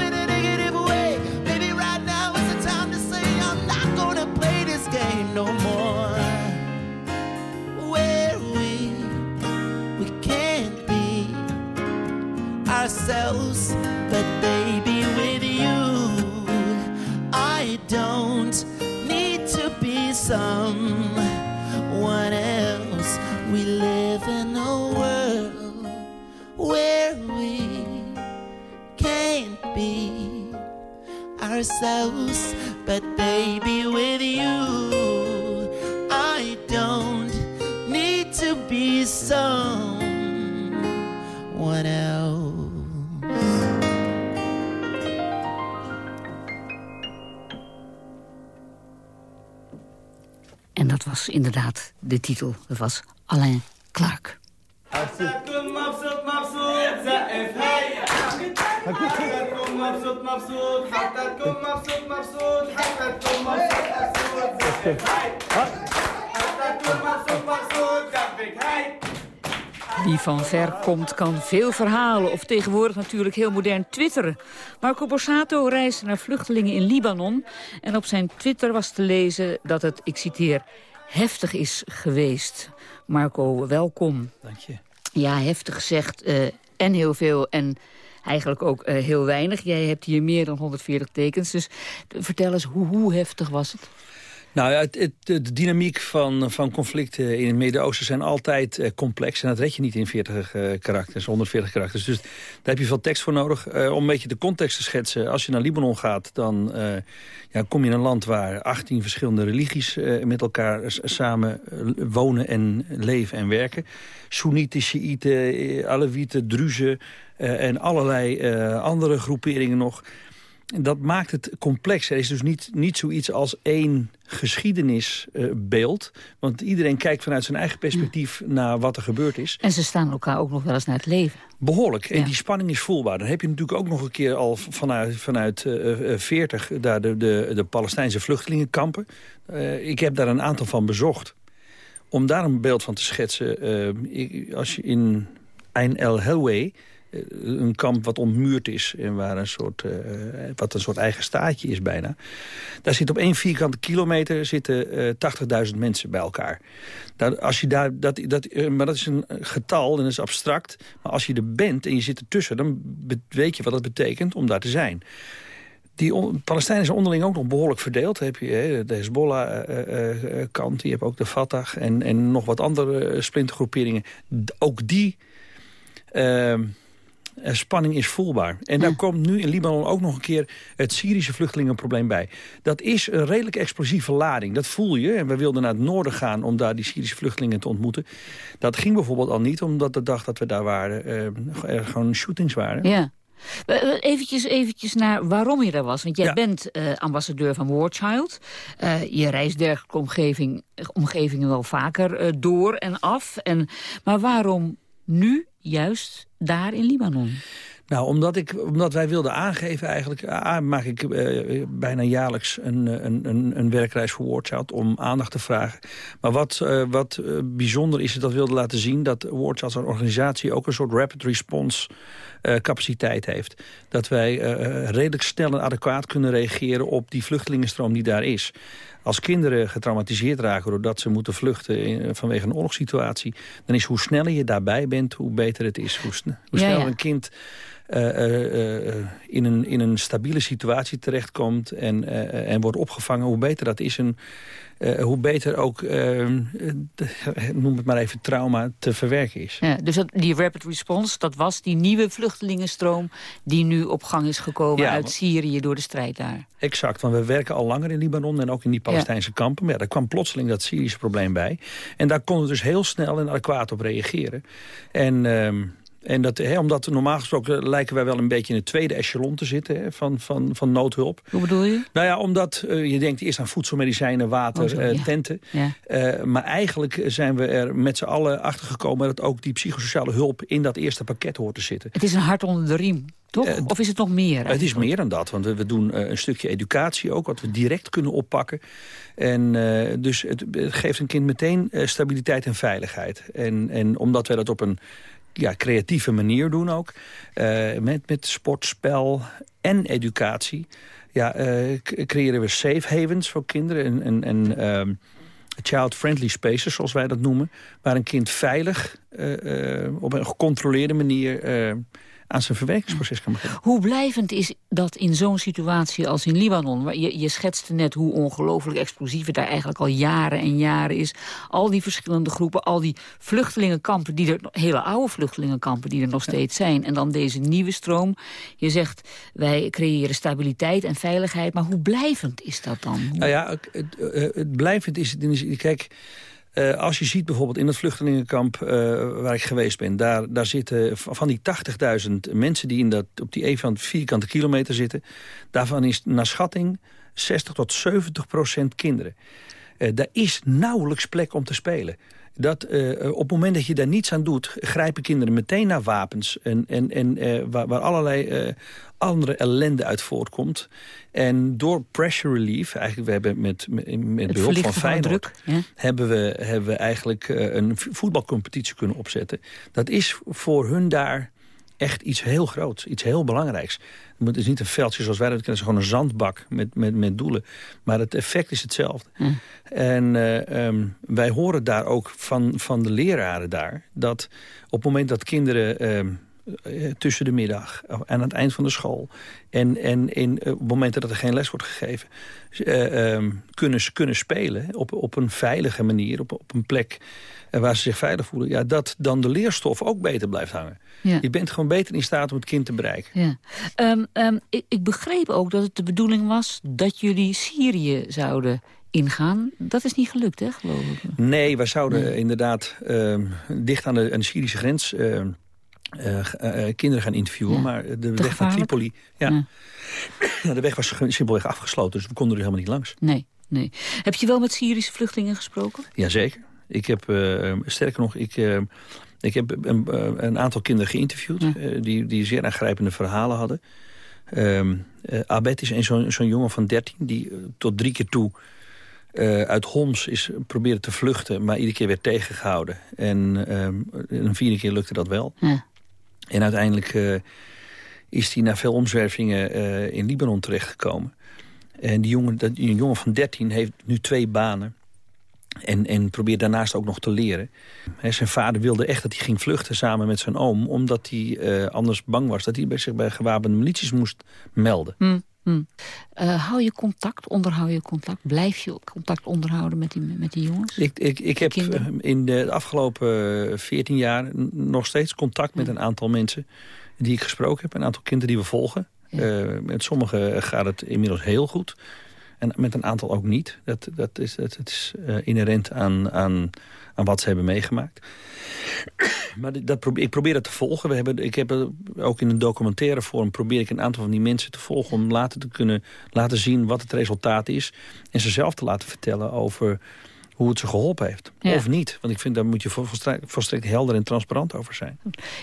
ourselves, but baby, with you, I don't need to be someone else. We live in a world where we can't be ourselves, but baby, with you, I don't need to be someone was inderdaad de titel. Dat was Alain Clark. Wie van ver komt kan veel verhalen of tegenwoordig natuurlijk heel modern twitteren. Marco Borsato reisde naar vluchtelingen in Libanon en op zijn Twitter was te lezen dat het, ik citeer heftig is geweest. Marco, welkom. Dank je. Ja, heftig zegt eh, en heel veel en eigenlijk ook eh, heel weinig. Jij hebt hier meer dan 140 tekens, dus vertel eens, hoe, hoe heftig was het? Nou het, de dynamiek van, van conflicten in het Midden-Oosten zijn altijd eh, complex. En dat red je niet in 40 eh, karakters, 140 karakters. Dus daar heb je veel tekst voor nodig. Eh, om een beetje de context te schetsen. Als je naar Libanon gaat, dan ja, kom je in een land waar 18 verschillende religies met elkaar samen wonen en leven en werken. Soenieten, Shiiten, Alewieten, Druzen en allerlei andere groeperingen nog. Dat maakt het complex. Er is dus niet, niet zoiets als één geschiedenisbeeld. want iedereen kijkt vanuit zijn eigen perspectief naar wat er gebeurd is. En ze staan elkaar ook nog wel eens naar het leven. Behoorlijk. En die spanning is voelbaar. Dan heb je natuurlijk ook nog een keer al vanuit, vanuit eh, eh, 40... daar de, de, de Palestijnse vluchtelingenkampen. Eh, ik heb daar een aantal van bezocht. Om daar een beeld van te schetsen... eh, ik- als je in Ein El Helway... eh, een kamp wat ontmuurd is en waar een soort, eh, wat een soort eigen staatje is bijna. Daar zit op één vierkante kilometer zitten eh 80.000 mensen bij elkaar. Daar, als je daar, dat, dat, maar dat is een getal en dat is abstract. Maar als je er bent en je zit ertussen, dan weet je wat het betekent om daar te zijn. Die Palestijnen zijn onderling ook nog behoorlijk verdeeld. Heb je de Hezbollah-kant, je hebt ook de Fatah en, en nog wat andere splintergroeperingen. Ook die eh, spanning is voelbaar. En daar komt nu in Libanon ook nog een keer het Syrische vluchtelingenprobleem bij. Dat is een redelijk explosieve lading, dat voel je. En we wilden naar het noorden gaan om daar die Syrische vluchtelingen te ontmoeten. Dat ging bijvoorbeeld al niet, omdat de dag dat we daar waren... eh, er gewoon shootings waren. Ja. Eventjes, eventjes naar waarom je daar was. Want jij bent eh, ambassadeur van War Child. Je reist dergelijke omgeving, omgevingen wel vaker door en af. En, maar waarom nu juist daar in Libanon? Nou, omdat, ik, omdat wij wilden aangeven eigenlijk... A, maak ik eh, bijna jaarlijks een, eh, een, een, een werkreis voor Wardchild om aandacht te vragen. Maar wat, eh, wat eh, bijzonder is, dat we wilden laten zien... dat Wardchild als organisatie ook een soort rapid response eh, capaciteit heeft. Dat wij eh, redelijk snel en adequaat kunnen reageren op die vluchtelingenstroom die daar is. Als kinderen getraumatiseerd raken doordat ze moeten vluchten in- vanwege een oorlogssituatie... dan is hoe sneller je daarbij bent, hoe beter het is. Hoe, sne- hoe sneller ja. een kind in, een, in een stabiele situatie terechtkomt en, en wordt opgevangen, hoe beter dat is. En uh, hoe beter ook, uh, noem het maar even, trauma te verwerken is. Ja, dus dat, die rapid response, dat was die nieuwe vluchtelingenstroom... die nu op gang is gekomen ja, uit Syrië door de strijd daar. Exact, want we werken al langer in Libanon en ook in die Palestijnse ja. kampen. Maar ja, daar kwam plotseling dat Syrische probleem bij. En daar konden we dus heel snel en adequaat op reageren. En... Uh, en dat, hè, omdat normaal gesproken lijken wij wel een beetje in het tweede echelon te zitten hè, van, van, van noodhulp. Hoe bedoel je? Nou ja, omdat uh, je denkt eerst aan voedsel, medicijnen, water, oh, uh, ja. tenten. Ja. Uh, maar eigenlijk zijn we er met z'n allen achter gekomen dat ook die psychosociale hulp in dat eerste pakket hoort te zitten. Het is een hart onder de riem. Toch? of is het nog meer? Het is meer dan dat, want we, we doen een stukje educatie ook... wat we direct kunnen oppakken. En dus het, het, geeft een kind meteen stabiliteit en veiligheid. En, en omdat wij dat op een ja, creatieve manier doen ook. Uh, met, met sportspel en educatie. Ja, uh, creëren we safe havens voor kinderen. En, en, en uh, child-friendly spaces, zoals wij dat noemen. Waar een kind veilig, uh, op een gecontroleerde manier aan zijn verwerkingsproces kan beginnen. Hoe blijvend is dat in zo'n situatie als in Libanon? Je, je schetste net hoe ongelooflijk explosief het daar eigenlijk al jaren en jaren is. Al die verschillende groepen, al die vluchtelingenkampen, die er, hele oude vluchtelingenkampen die er nog steeds zijn. En dan deze nieuwe stroom. Je zegt, wij creëren stabiliteit en veiligheid. Maar hoe blijvend is dat dan? Nou ja, het, het, het blijvend is... Kijk... Uh, als je ziet bijvoorbeeld in het vluchtelingenkamp uh, waar ik geweest ben... daar, daar zitten van die 80.000 mensen die in dat, op die een van vierkante kilometer zitten... daarvan is naar schatting 60 tot 70 procent kinderen. Uh, daar is nauwelijks plek om te spelen. Dat, op het moment dat je daar niets aan doet, grijpen kinderen meteen naar wapens. En, en, en waar, waar, allerlei andere ellende uit voortkomt. En door pressure relief, eigenlijk we hebben met, met, met behulp van Feyenoord... Hebben, we, hebben we eigenlijk een voetbalcompetitie kunnen opzetten. Dat is voor hun daar echt iets heel groots, iets heel belangrijks. Het is niet een veldje zoals wij dat kennen, het is gewoon een zandbak met, met, met doelen. Maar het effect is hetzelfde. Ja. En uh, um, wij horen daar ook van, van de leraren daar... dat op het moment dat kinderen... Um, tussen de middag aan het eind van de school. En, en in, op momenten dat er geen les wordt gegeven... Uh, um, kunnen, kunnen spelen op, op een veilige manier, op, op een plek waar ze zich veilig voelen... Ja, dat dan de leerstof ook beter blijft hangen. Ja. Je bent gewoon beter in staat om het kind te bereiken. Ja. Um, um, ik, ik begreep ook dat het de bedoeling was dat jullie Syrië zouden ingaan. Dat is niet gelukt, hè, geloof ik? Nee, we zouden nee. inderdaad dicht aan de, aan de Syrische grens... Uh, uh, kinderen gaan interviewen. Ja. Maar de, weg naar Tripoli... Ja, ja. de weg was simpelweg afgesloten, dus we konden er helemaal niet langs. Nee, nee. Heb je wel met Syrische vluchtelingen gesproken? Jazeker. Ik heb, uh, sterker nog, ik, ik heb een, een, aantal kinderen geïnterviewd... Die, die zeer aangrijpende verhalen hadden. Um, Abed is zo'n zo jongen van 13 die tot drie keer toe... Uh, uit Homs is proberen te vluchten, maar iedere keer werd tegengehouden. En um, een vierde keer lukte dat wel. Ja. En uiteindelijk uh, is hij na veel omzwervingen uh, in Libanon terechtgekomen. En die jongen, dat, die jongen van 13 heeft nu twee banen. En, en probeert daarnaast ook nog te leren. Zijn vader wilde echt dat hij ging vluchten samen met zijn oom... omdat hij uh, anders bang was dat hij bij zich bij gewapende milities moest melden. Hmm. Hmm. Uh, hou je contact, onderhoud je contact? Blijf je contact onderhouden met die, met die jongens? Ik, ik, ik heb kinderen? in de afgelopen 14 jaar nog steeds contact met een aantal mensen die ik gesproken heb. Een aantal kinderen die we volgen. Ja. Uh, met sommigen gaat het inmiddels heel goed. En met een aantal ook niet. Dat, dat is, dat, dat is uh, inherent aan, aan, aan wat ze hebben meegemaakt. Maar dat probeer, ik probeer dat te volgen. We hebben, ik heb ook in een documentaire vorm probeer ik een aantal van die mensen te volgen... om later te kunnen laten zien wat het resultaat is. En ze zelf te laten vertellen over hoe het ze geholpen heeft. Ja. Of niet. Want ik vind, daar moet je volstrekt, volstrekt helder en transparant over zijn.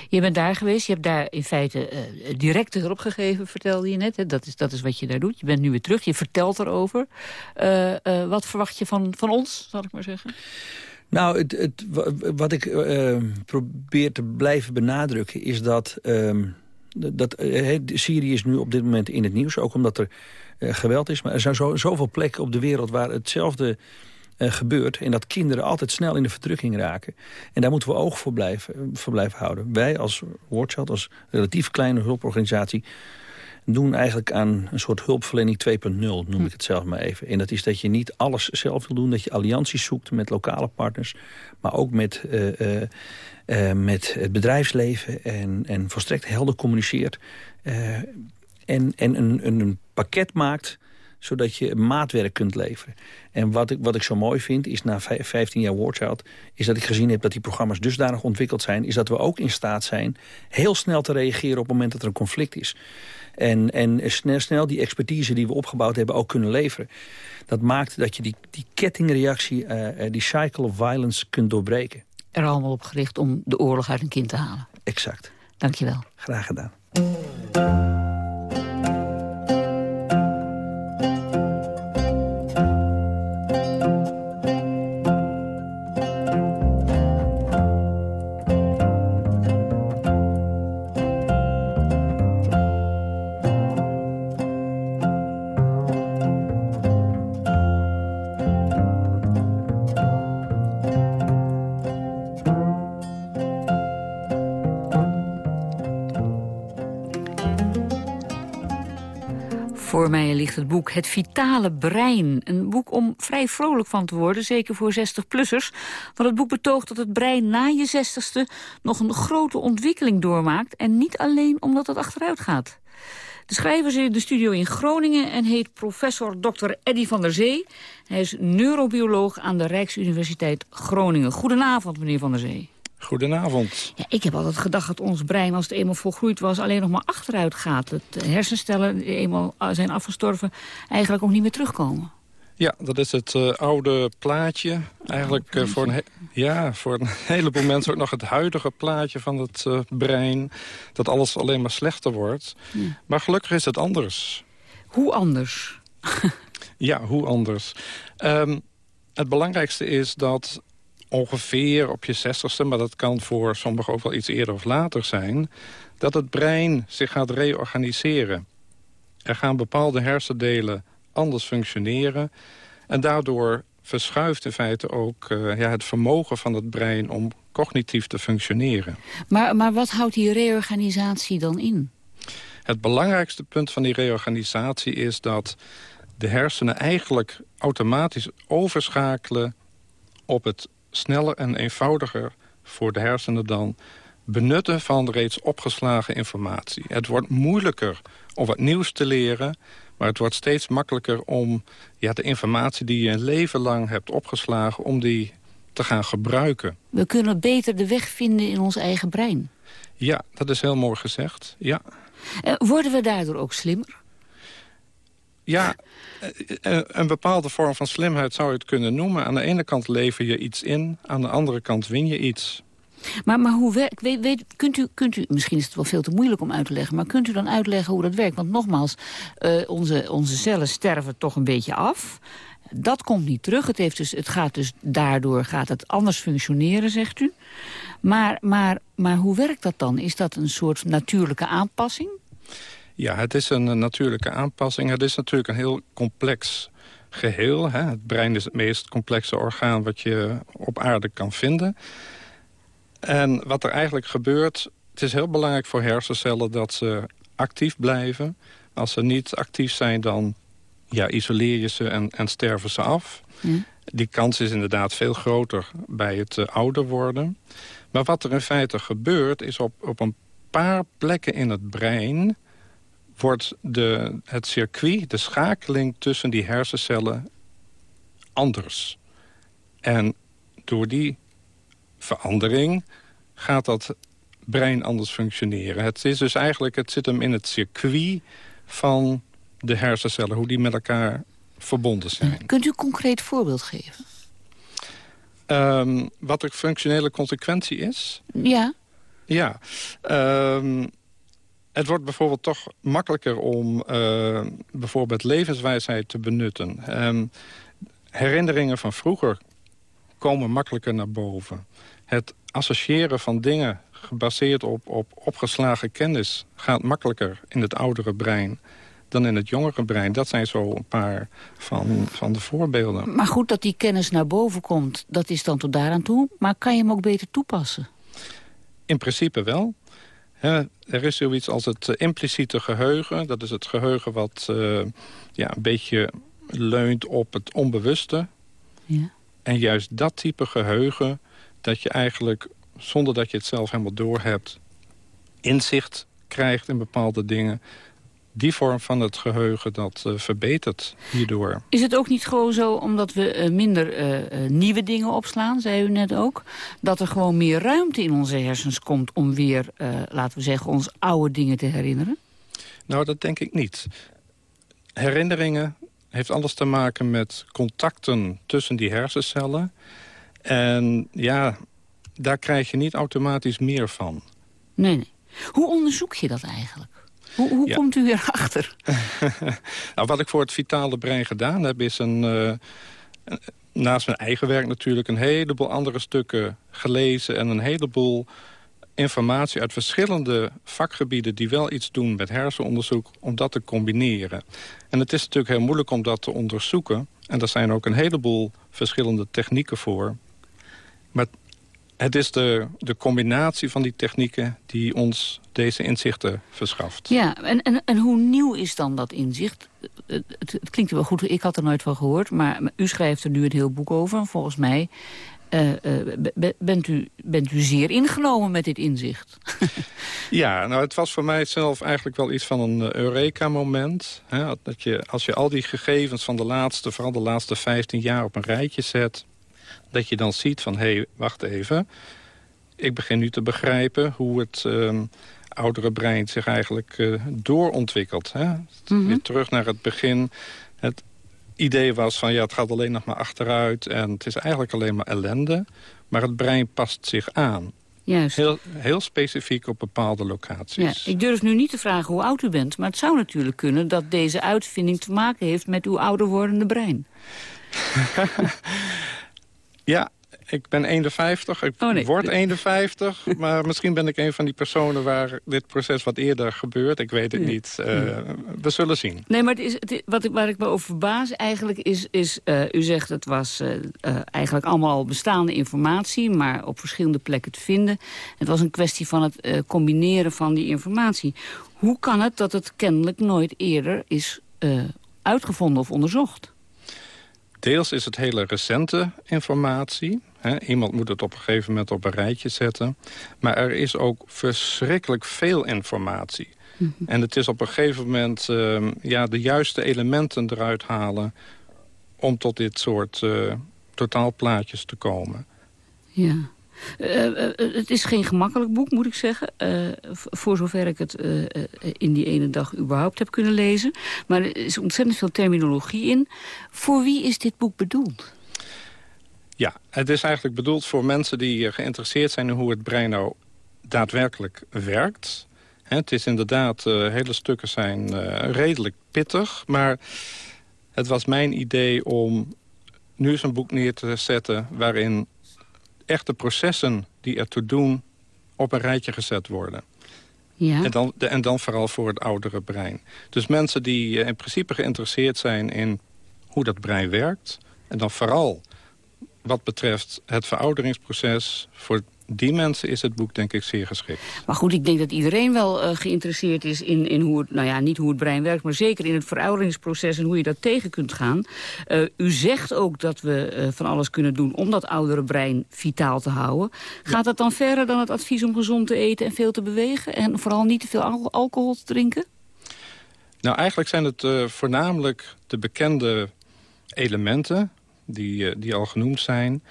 Je bent daar geweest. Je hebt daar in feite uh, directe hulp gegeven, vertelde je net. Hè? Dat, is, dat is wat je daar doet. Je bent nu weer terug. Je vertelt erover. Uh, uh, wat verwacht je van, van ons, zal ik maar zeggen? Nou, het, het, wat ik probeer te blijven benadrukken is dat... Uh, dat Syrië is nu op dit moment in het nieuws, ook omdat er geweld is. Maar er zijn zo, zoveel plekken op de wereld waar hetzelfde eh, gebeurt... en dat kinderen altijd snel in de verdrukking raken. En daar moeten we oog voor blijven, voor blijven houden. Wij als Watchchild, als relatief kleine hulporganisatie doen eigenlijk aan een soort hulpverlening 2.0, noem ik het zelf maar even. En dat is dat je niet alles zelf wil doen, dat je allianties zoekt met lokale partners, maar ook met, uh, uh, met het bedrijfsleven en, en volstrekt helder communiceert. En en een, een pakket maakt zodat je maatwerk kunt leveren. En wat ik, wat ik zo mooi vind, is na 15 jaar Warchild... is dat ik gezien heb dat die programma's dusdanig ontwikkeld zijn... is dat we ook in staat zijn heel snel te reageren op het moment dat er een conflict is. En, en snel, snel die expertise die we opgebouwd hebben ook kunnen leveren. Dat maakt dat je die, die kettingreactie, uh, die cycle of violence kunt doorbreken. Er allemaal op gericht om de oorlog uit een kind te halen. Exact. Dankjewel. Graag gedaan. Het boek Het Vitale Brein. Een boek om vrij vrolijk van te worden, zeker voor 60-plussers. Want het boek betoogt dat het brein na je 60ste nog een grote ontwikkeling doormaakt... en niet alleen omdat het achteruit gaat. De schrijver zit in de studio in Groningen en heet professor Dr. Eddy van der Zee. Hij is neurobioloog aan de Rijksuniversiteit Groningen. Goedenavond, meneer van der Zee. Goedenavond. Ja, ik heb altijd gedacht dat ons brein, als het eenmaal volgroeid was... alleen nog maar achteruit gaat. Dat hersenstellen die eenmaal zijn afgestorven... eigenlijk ook niet meer terugkomen. Ja, dat is het uh, oude plaatje. Eigenlijk uh, voor, een ja, voor een heleboel mensen ook nog het huidige plaatje van het uh, brein. Dat alles alleen maar slechter wordt. Ja. Maar gelukkig is het anders. Hoe anders? ja, hoe anders? Um, het belangrijkste is dat ongeveer op je zestigste... maar dat kan voor sommigen ook wel iets eerder of later zijn... dat het brein zich gaat reorganiseren. Er gaan bepaalde hersendelen anders functioneren... en daardoor verschuift in feite ook uh, ja, het vermogen van het brein... om cognitief te functioneren. Maar, maar wat houdt die reorganisatie dan in? Het belangrijkste punt van die reorganisatie is dat de hersenen eigenlijk automatisch overschakelen op het sneller en eenvoudiger voor de hersenen dan benutten van reeds opgeslagen informatie. Het wordt moeilijker om wat nieuws te leren... maar het wordt steeds makkelijker om ja, de informatie die je een leven lang hebt opgeslagen... om die te gaan gebruiken. We kunnen beter de weg vinden in ons eigen brein. Ja, dat is heel mooi gezegd, ja. Uh, worden we daardoor ook slimmer? Ja, een bepaalde vorm van slimheid zou je het kunnen noemen. Aan de ene kant lever je iets in, aan de andere kant win je iets. Maar, maar hoe werkt, weet, kunt, u, kunt u, misschien is het wel veel te moeilijk om uit te leggen... maar kunt u dan uitleggen hoe dat werkt? Want nogmaals, uh, onze, onze cellen sterven toch een beetje af. Dat komt niet terug. Het, heeft dus, het gaat dus daardoor gaat het anders functioneren, zegt u. Maar, maar, maar hoe werkt dat dan? Is dat een soort natuurlijke aanpassing? Ja, het is een natuurlijke aanpassing. Het is natuurlijk een heel complex geheel. Hè. Het brein is het meest complexe orgaan wat je op aarde kan vinden. En wat er eigenlijk gebeurt... het is heel belangrijk voor hersencellen dat ze actief blijven. Als ze niet actief zijn, dan ja, isoleer je ze en, en sterven ze af. Die kans is inderdaad veel groter bij het uh, ouder worden. Maar wat er in feite gebeurt, is op, op een paar plekken in het brein wordt de, het circuit, de schakeling tussen die hersencellen anders. En door die verandering gaat dat brein anders functioneren. Het is dus eigenlijk, het zit hem in het circuit van de hersencellen, hoe die met elkaar verbonden zijn. Kunt u een concreet voorbeeld geven? Um, wat de functionele consequentie is? Ja. Ja. Um, het wordt bijvoorbeeld toch makkelijker om uh, bijvoorbeeld levenswijsheid te benutten. Um, herinneringen van vroeger komen makkelijker naar boven. Het associëren van dingen gebaseerd op, op opgeslagen kennis... gaat makkelijker in het oudere brein dan in het jongere brein. Dat zijn zo een paar van, van de voorbeelden. Maar goed, dat die kennis naar boven komt, dat is dan tot daaraan toe. Maar kan je hem ook beter toepassen? In principe wel. Er is zoiets als het eh, impliciete geheugen. Dat is het geheugen wat uh, ja, een beetje leunt op het onbewuste. Ja. En juist dat type geheugen... dat je eigenlijk, zonder dat je het zelf helemaal doorhebt... inzicht krijgt in bepaalde dingen die vorm van het geheugen dat uh, verbetert hierdoor. Is het ook niet gewoon zo, omdat we uh, minder uh, nieuwe dingen opslaan, zei u net ook... dat er gewoon meer ruimte in onze hersens komt om weer, laten we zeggen... ons oude dingen te herinneren? Nou, dat denk ik niet. Herinneringen heeft alles te maken met contacten tussen die hersencellen. En ja, daar krijg je niet automatisch meer van. Nee, nee. Hoe onderzoek je dat eigenlijk? Hoe, hoe komt u erachter? nou, wat ik voor het vitale brein gedaan heb... is een, uh, naast mijn eigen werk natuurlijk... een heleboel andere stukken gelezen... en een heleboel informatie uit verschillende vakgebieden... die wel iets doen met hersenonderzoek, om dat te combineren. En het is natuurlijk heel moeilijk om dat te onderzoeken. En er zijn ook een heleboel verschillende technieken voor. Maar het is de, de combinatie van die technieken die ons deze inzichten verschaft. Ja, en, en, en hoe nieuw is dan dat inzicht? Het, het, klinkt wel goed, ik had er nooit van gehoord... maar u schrijft er nu een heel boek over. Volgens mij uh, uh, bent, u, bent u zeer ingenomen met dit inzicht. ja, nou het was voor mij zelf eigenlijk wel iets van een uh, Eureka-moment. Dat je, als je al die gegevens van de laatste, vooral de laatste 15 jaar op een rijtje zet dat je dan ziet van, hé, hey, wacht even. Ik begin nu te begrijpen hoe het uh, oudere brein zich eigenlijk uh, doorontwikkelt. Hè? Mm -hmm. Weer terug naar het begin. Het idee was van, ja, het gaat alleen nog maar achteruit... en het is eigenlijk alleen maar ellende. Maar het brein past zich aan. Juist. Heel, heel specifiek op bepaalde locaties. Ja, ik durf nu niet te vragen hoe oud u bent... maar het zou natuurlijk kunnen dat deze uitvinding te maken heeft... met uw ouder wordende brein. Ja, ik ben 51, ik oh, nee. word 51. maar misschien ben ik een van die personen waar dit proces wat eerder gebeurt. Ik weet het niet. Uh, we zullen zien. Nee, maar het is, het is- wat ik, waar ik me over verbaas eigenlijk is... is eh, u zegt het was eh, eh, eigenlijk allemaal al bestaande informatie... maar op verschillende plekken te vinden. Het was een kwestie van het eh, combineren van die informatie. Hoe kan het dat het kennelijk nooit eerder is eh, uitgevonden of onderzocht? Deels is het hele recente informatie. Hè. Iemand moet het op een gegeven moment op een rijtje zetten. Maar er is ook verschrikkelijk veel informatie. En het is op een gegeven moment ehm, ja, de juiste elementen eruit halen... om tot dit soort eh, totaalplaatjes te komen. Ja. Eh, eh, eh, het is geen gemakkelijk boek, moet ik zeggen. voor zover ik het in die ene dag überhaupt heb kunnen lezen. Maar er is ontzettend veel terminologie in. Voor wie is dit boek bedoeld? Ja, het is eigenlijk bedoeld voor mensen die geïnteresseerd zijn... in hoe het brein nou daadwerkelijk werkt. Het is inderdaad, hele stukken zijn redelijk pittig... maar het was mijn idee om nu een boek neer te zetten... waarin echte processen die ertoe doen op een rijtje gezet worden. Ja. En, dan, de- en dan vooral voor het oudere brein. Dus mensen die eh, in principe geïnteresseerd zijn in hoe dat brein werkt... en dan vooral wat betreft het verouderingsproces... voor die mensen is het boek denk ik zeer geschikt. Maar goed, ik denk dat iedereen wel eh, geïnteresseerd is in, in hoe het, nou ja, niet hoe het brein werkt, maar zeker in het verouderingsproces en hoe je dat tegen kunt gaan. Eh, u zegt ook dat we eh, van alles kunnen doen om dat oudere brein vitaal te houden. Gaat dat dan verder dan het advies om gezond te eten en veel te bewegen en vooral niet te veel al- alcohol te drinken? Nou, eigenlijk zijn het voornamelijk de bekende elementen die, die al genoemd zijn.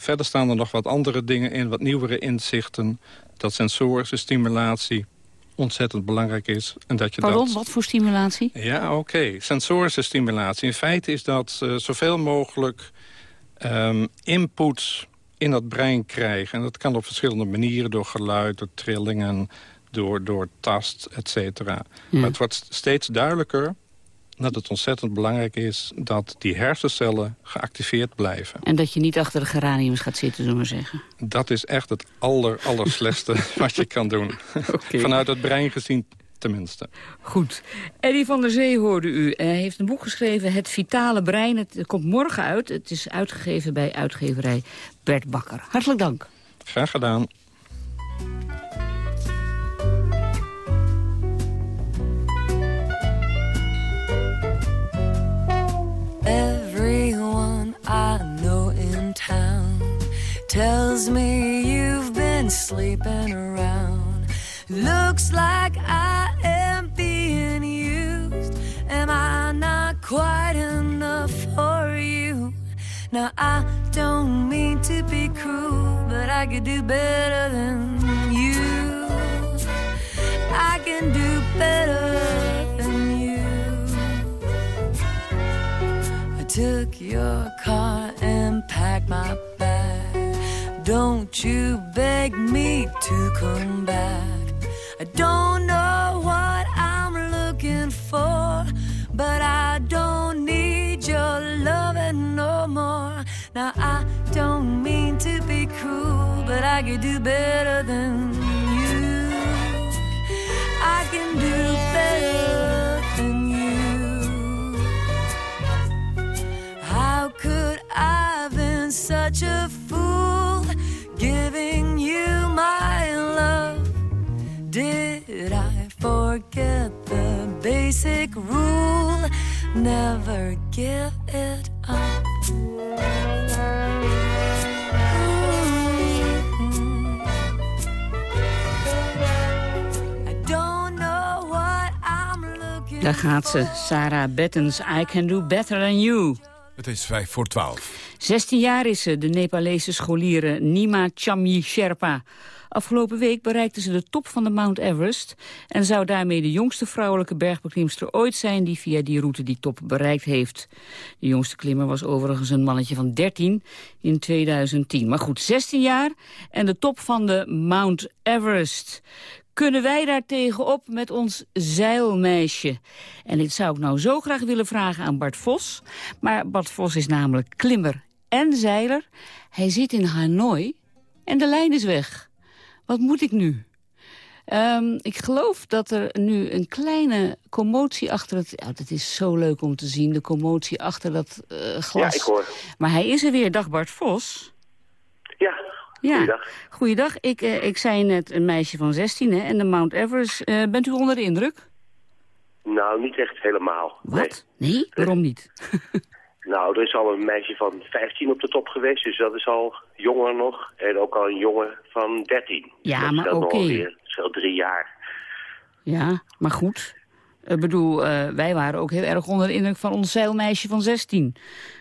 Verder staan er nog wat andere dingen in, wat nieuwere inzichten. Dat sensorische stimulatie ontzettend belangrijk is. En dat je dat... wat voor stimulatie? Ja, oké. Sensorische stimulatie. In feite is dat eh, zoveel mogelijk ehm, input in dat brein krijgen. En dat kan op verschillende manieren, door geluid, door trillingen, door, door tast, et cetera. Ja. Maar het wordt steeds duidelijker dat het ontzettend belangrijk is... dat die hersencellen geactiveerd blijven. En dat je niet achter de geraniums gaat zitten, zullen we maar zeggen. Dat is echt het aller, aller slechtste wat je kan doen. Vanuit het brein gezien tenminste. Goed. Eddie van der Zee hoorde u. Hij heeft een boek geschreven, Het Vitale Brein. Het komt morgen uit. Het is uitgegeven bij uitgeverij Bert Bakker. Hartelijk dank. Graag gedaan. Town tells me you've been sleeping around. Looks like I am being used. Am I not quite enough for you? Now I don't mean to be cruel, but I could do better than you. I can do better than you. I took your my bag. Don't you beg me to come back. I don't know what I'm looking for, but I don't need your loving no more. Now I don't mean to be cruel, but I could do better than been such a fool giving you my love? Did I forget the basic rule? Never give it up. Looking Daar gaat ze, Sarah Bettens. I can do better than you. Het is vijf voor twaalf. 16 jaar is ze, de Nepalese scholiere Nima Chamyi Sherpa. Afgelopen week bereikte ze de top van de Mount Everest... en zou daarmee de jongste vrouwelijke bergbeklimster ooit zijn... die via die route die top bereikt heeft. De jongste klimmer was overigens een mannetje van 13 in 2010. Maar goed, 16 jaar en de top van de Mount Everest. Kunnen wij daar tegenop met ons zeilmeisje? En dit zou ik nou zo graag willen vragen aan Bart Vos. Maar Bart Vos is namelijk klimmer en zeiler. Hij zit in Hanoi en de lijn is weg. Wat moet ik nu? Ehm, ik geloof dat er nu een kleine commotie achter het... Oh, dat is zo leuk om te zien, de commotie achter dat eh, glas. Ja, ik hoor. Maar hij is er weer, dag Bart Vos. Ja, Ja, goeiedag. goeiedag. Ik, eh, ik zei net een meisje van 16 hè, en de Mount Everest. Eh, bent u onder de indruk? Nou, niet echt helemaal. Wat? Nee, waarom niet? Nou, er is al een meisje van 15 op de top geweest, dus dat is al jonger nog. En ook al een jongen van 13. Ja, dat maar oké. Dat scheelt drie jaar. Ja, maar goed. Ik bedoel, eh, wij waren ook heel erg onder de indruk van ons zeilmeisje van 16.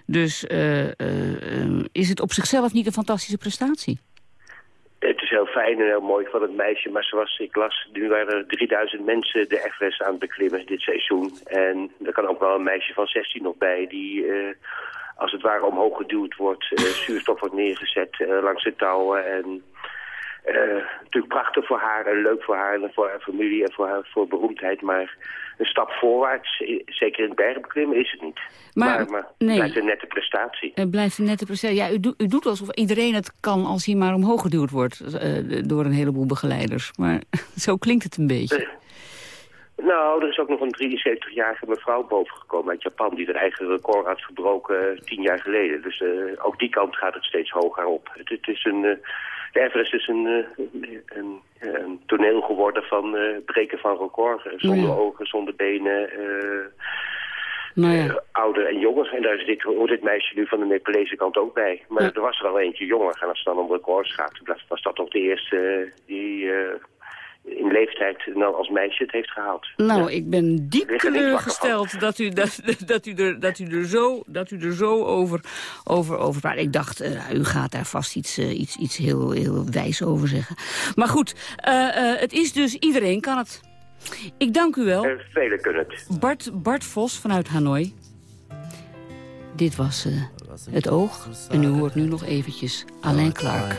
Dus eh, eh, is het op zichzelf niet een fantastische prestatie? Het is heel fijn en heel mooi van het meisje, maar zoals ik las, nu waren er 3000 mensen de Everest aan het beklimmen dit seizoen. En er kan ook wel een meisje van 16 nog bij die, eh, als het ware omhoog geduwd wordt, eh, zuurstof wordt neergezet eh, langs de touwen. En natuurlijk prachtig voor haar en leuk voor haar en voor haar familie en voor haar voor beroemdheid, maar een stap voorwaarts, eh, zeker in het bergbeklimmen, is het niet. Maar- maar, maar het nee. blijft een nette prestatie. Het blijft een nette prestatie. Ja, u, doet- u doet alsof iedereen het kan als hij maar omhoog geduwd wordt eh, door een heleboel begeleiders. Maar zo klinkt het een beetje. Nou, er is ook nog een 73-jarige mevrouw bovengekomen uit Japan... die haar eigen record had verbroken eh, tien jaar geleden. Dus eh, ook die kant gaat het steeds hoger op. Het, het is een, eh, de Everest is een, eh, een, een toneel geworden van eh, breken van record. eh, Zonder Ja. ogen, zonder benen, eh, Nou ja. eh, ouder en jonger. En daar is dit, hoort dit meisje nu van de Nepalese kant ook bij. Maar er was er al eentje jonger. En als het dan om records gaat, was- was dat toch de eerste eh, die... in leeftijd nou als meisje het heeft gehaald. Nou, ik ben diep teleurgesteld dat u, dat, dat, u er, dat, u er zo, dat u er zo over, over, over praat. Ik dacht, eh, u gaat daar vast iets, eh, iets, iets heel, heel wijs over zeggen. Maar goed, eh, eh, het is dus, iedereen kan het. Ik dank u wel. Velen kunnen het. Bart, Bart Vos vanuit Hanoi. Dit was eh, Het Oog. En u hoort nu nog eventjes Alain Clark.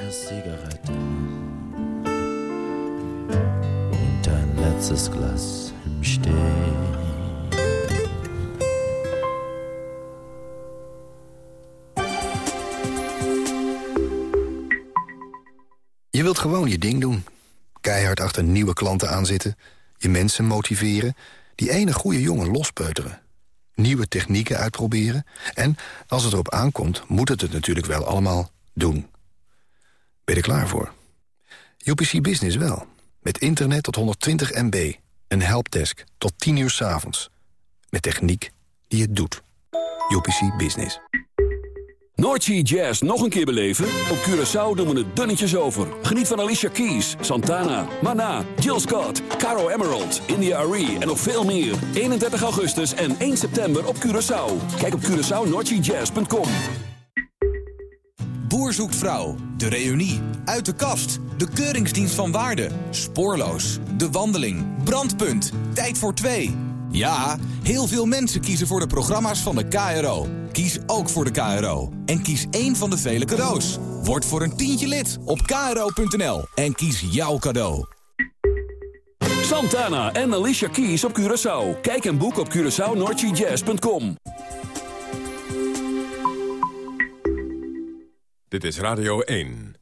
Letztes Glas im. Je wilt gewoon je ding doen. Keihard achter nieuwe klanten aanzitten. Je mensen motiveren, die ene goede jongen lospeuteren. Nieuwe technieken uitproberen. En als het erop aankomt, moet het het natuurlijk wel allemaal doen. Ben je er klaar voor? UPC Business wel. Met internet tot 120 MB. Een helpdesk tot 10 uur 's avonds. Met techniek die het doet. UPC Business. Noordsea Jazz nog een keer beleven? Op Curaçao doen we het dunnetjes over. Geniet van Alicia Keys, Santana, Mana, Jill Scott, Caro Emerald, India Arie en nog veel meer. 31 augustus en 1 september op Curaçao. Kijk op CuraçaoNoordseaJazz.com. Boer zoekt vrouw, de reunie, uit de kast, de keuringsdienst van waarde, spoorloos, de wandeling, brandpunt, tijd voor twee. Ja, heel veel mensen kiezen voor de programma's van de KRO. Kies ook voor de KRO. En kies één van de vele cadeaus. Word voor een tientje lid op kro.nl en kies jouw cadeau. Santana en Alicia Keys op Curaçao. Kijk en boek op CuraçaoNoordseaJazz.com. Dit is Radio 1.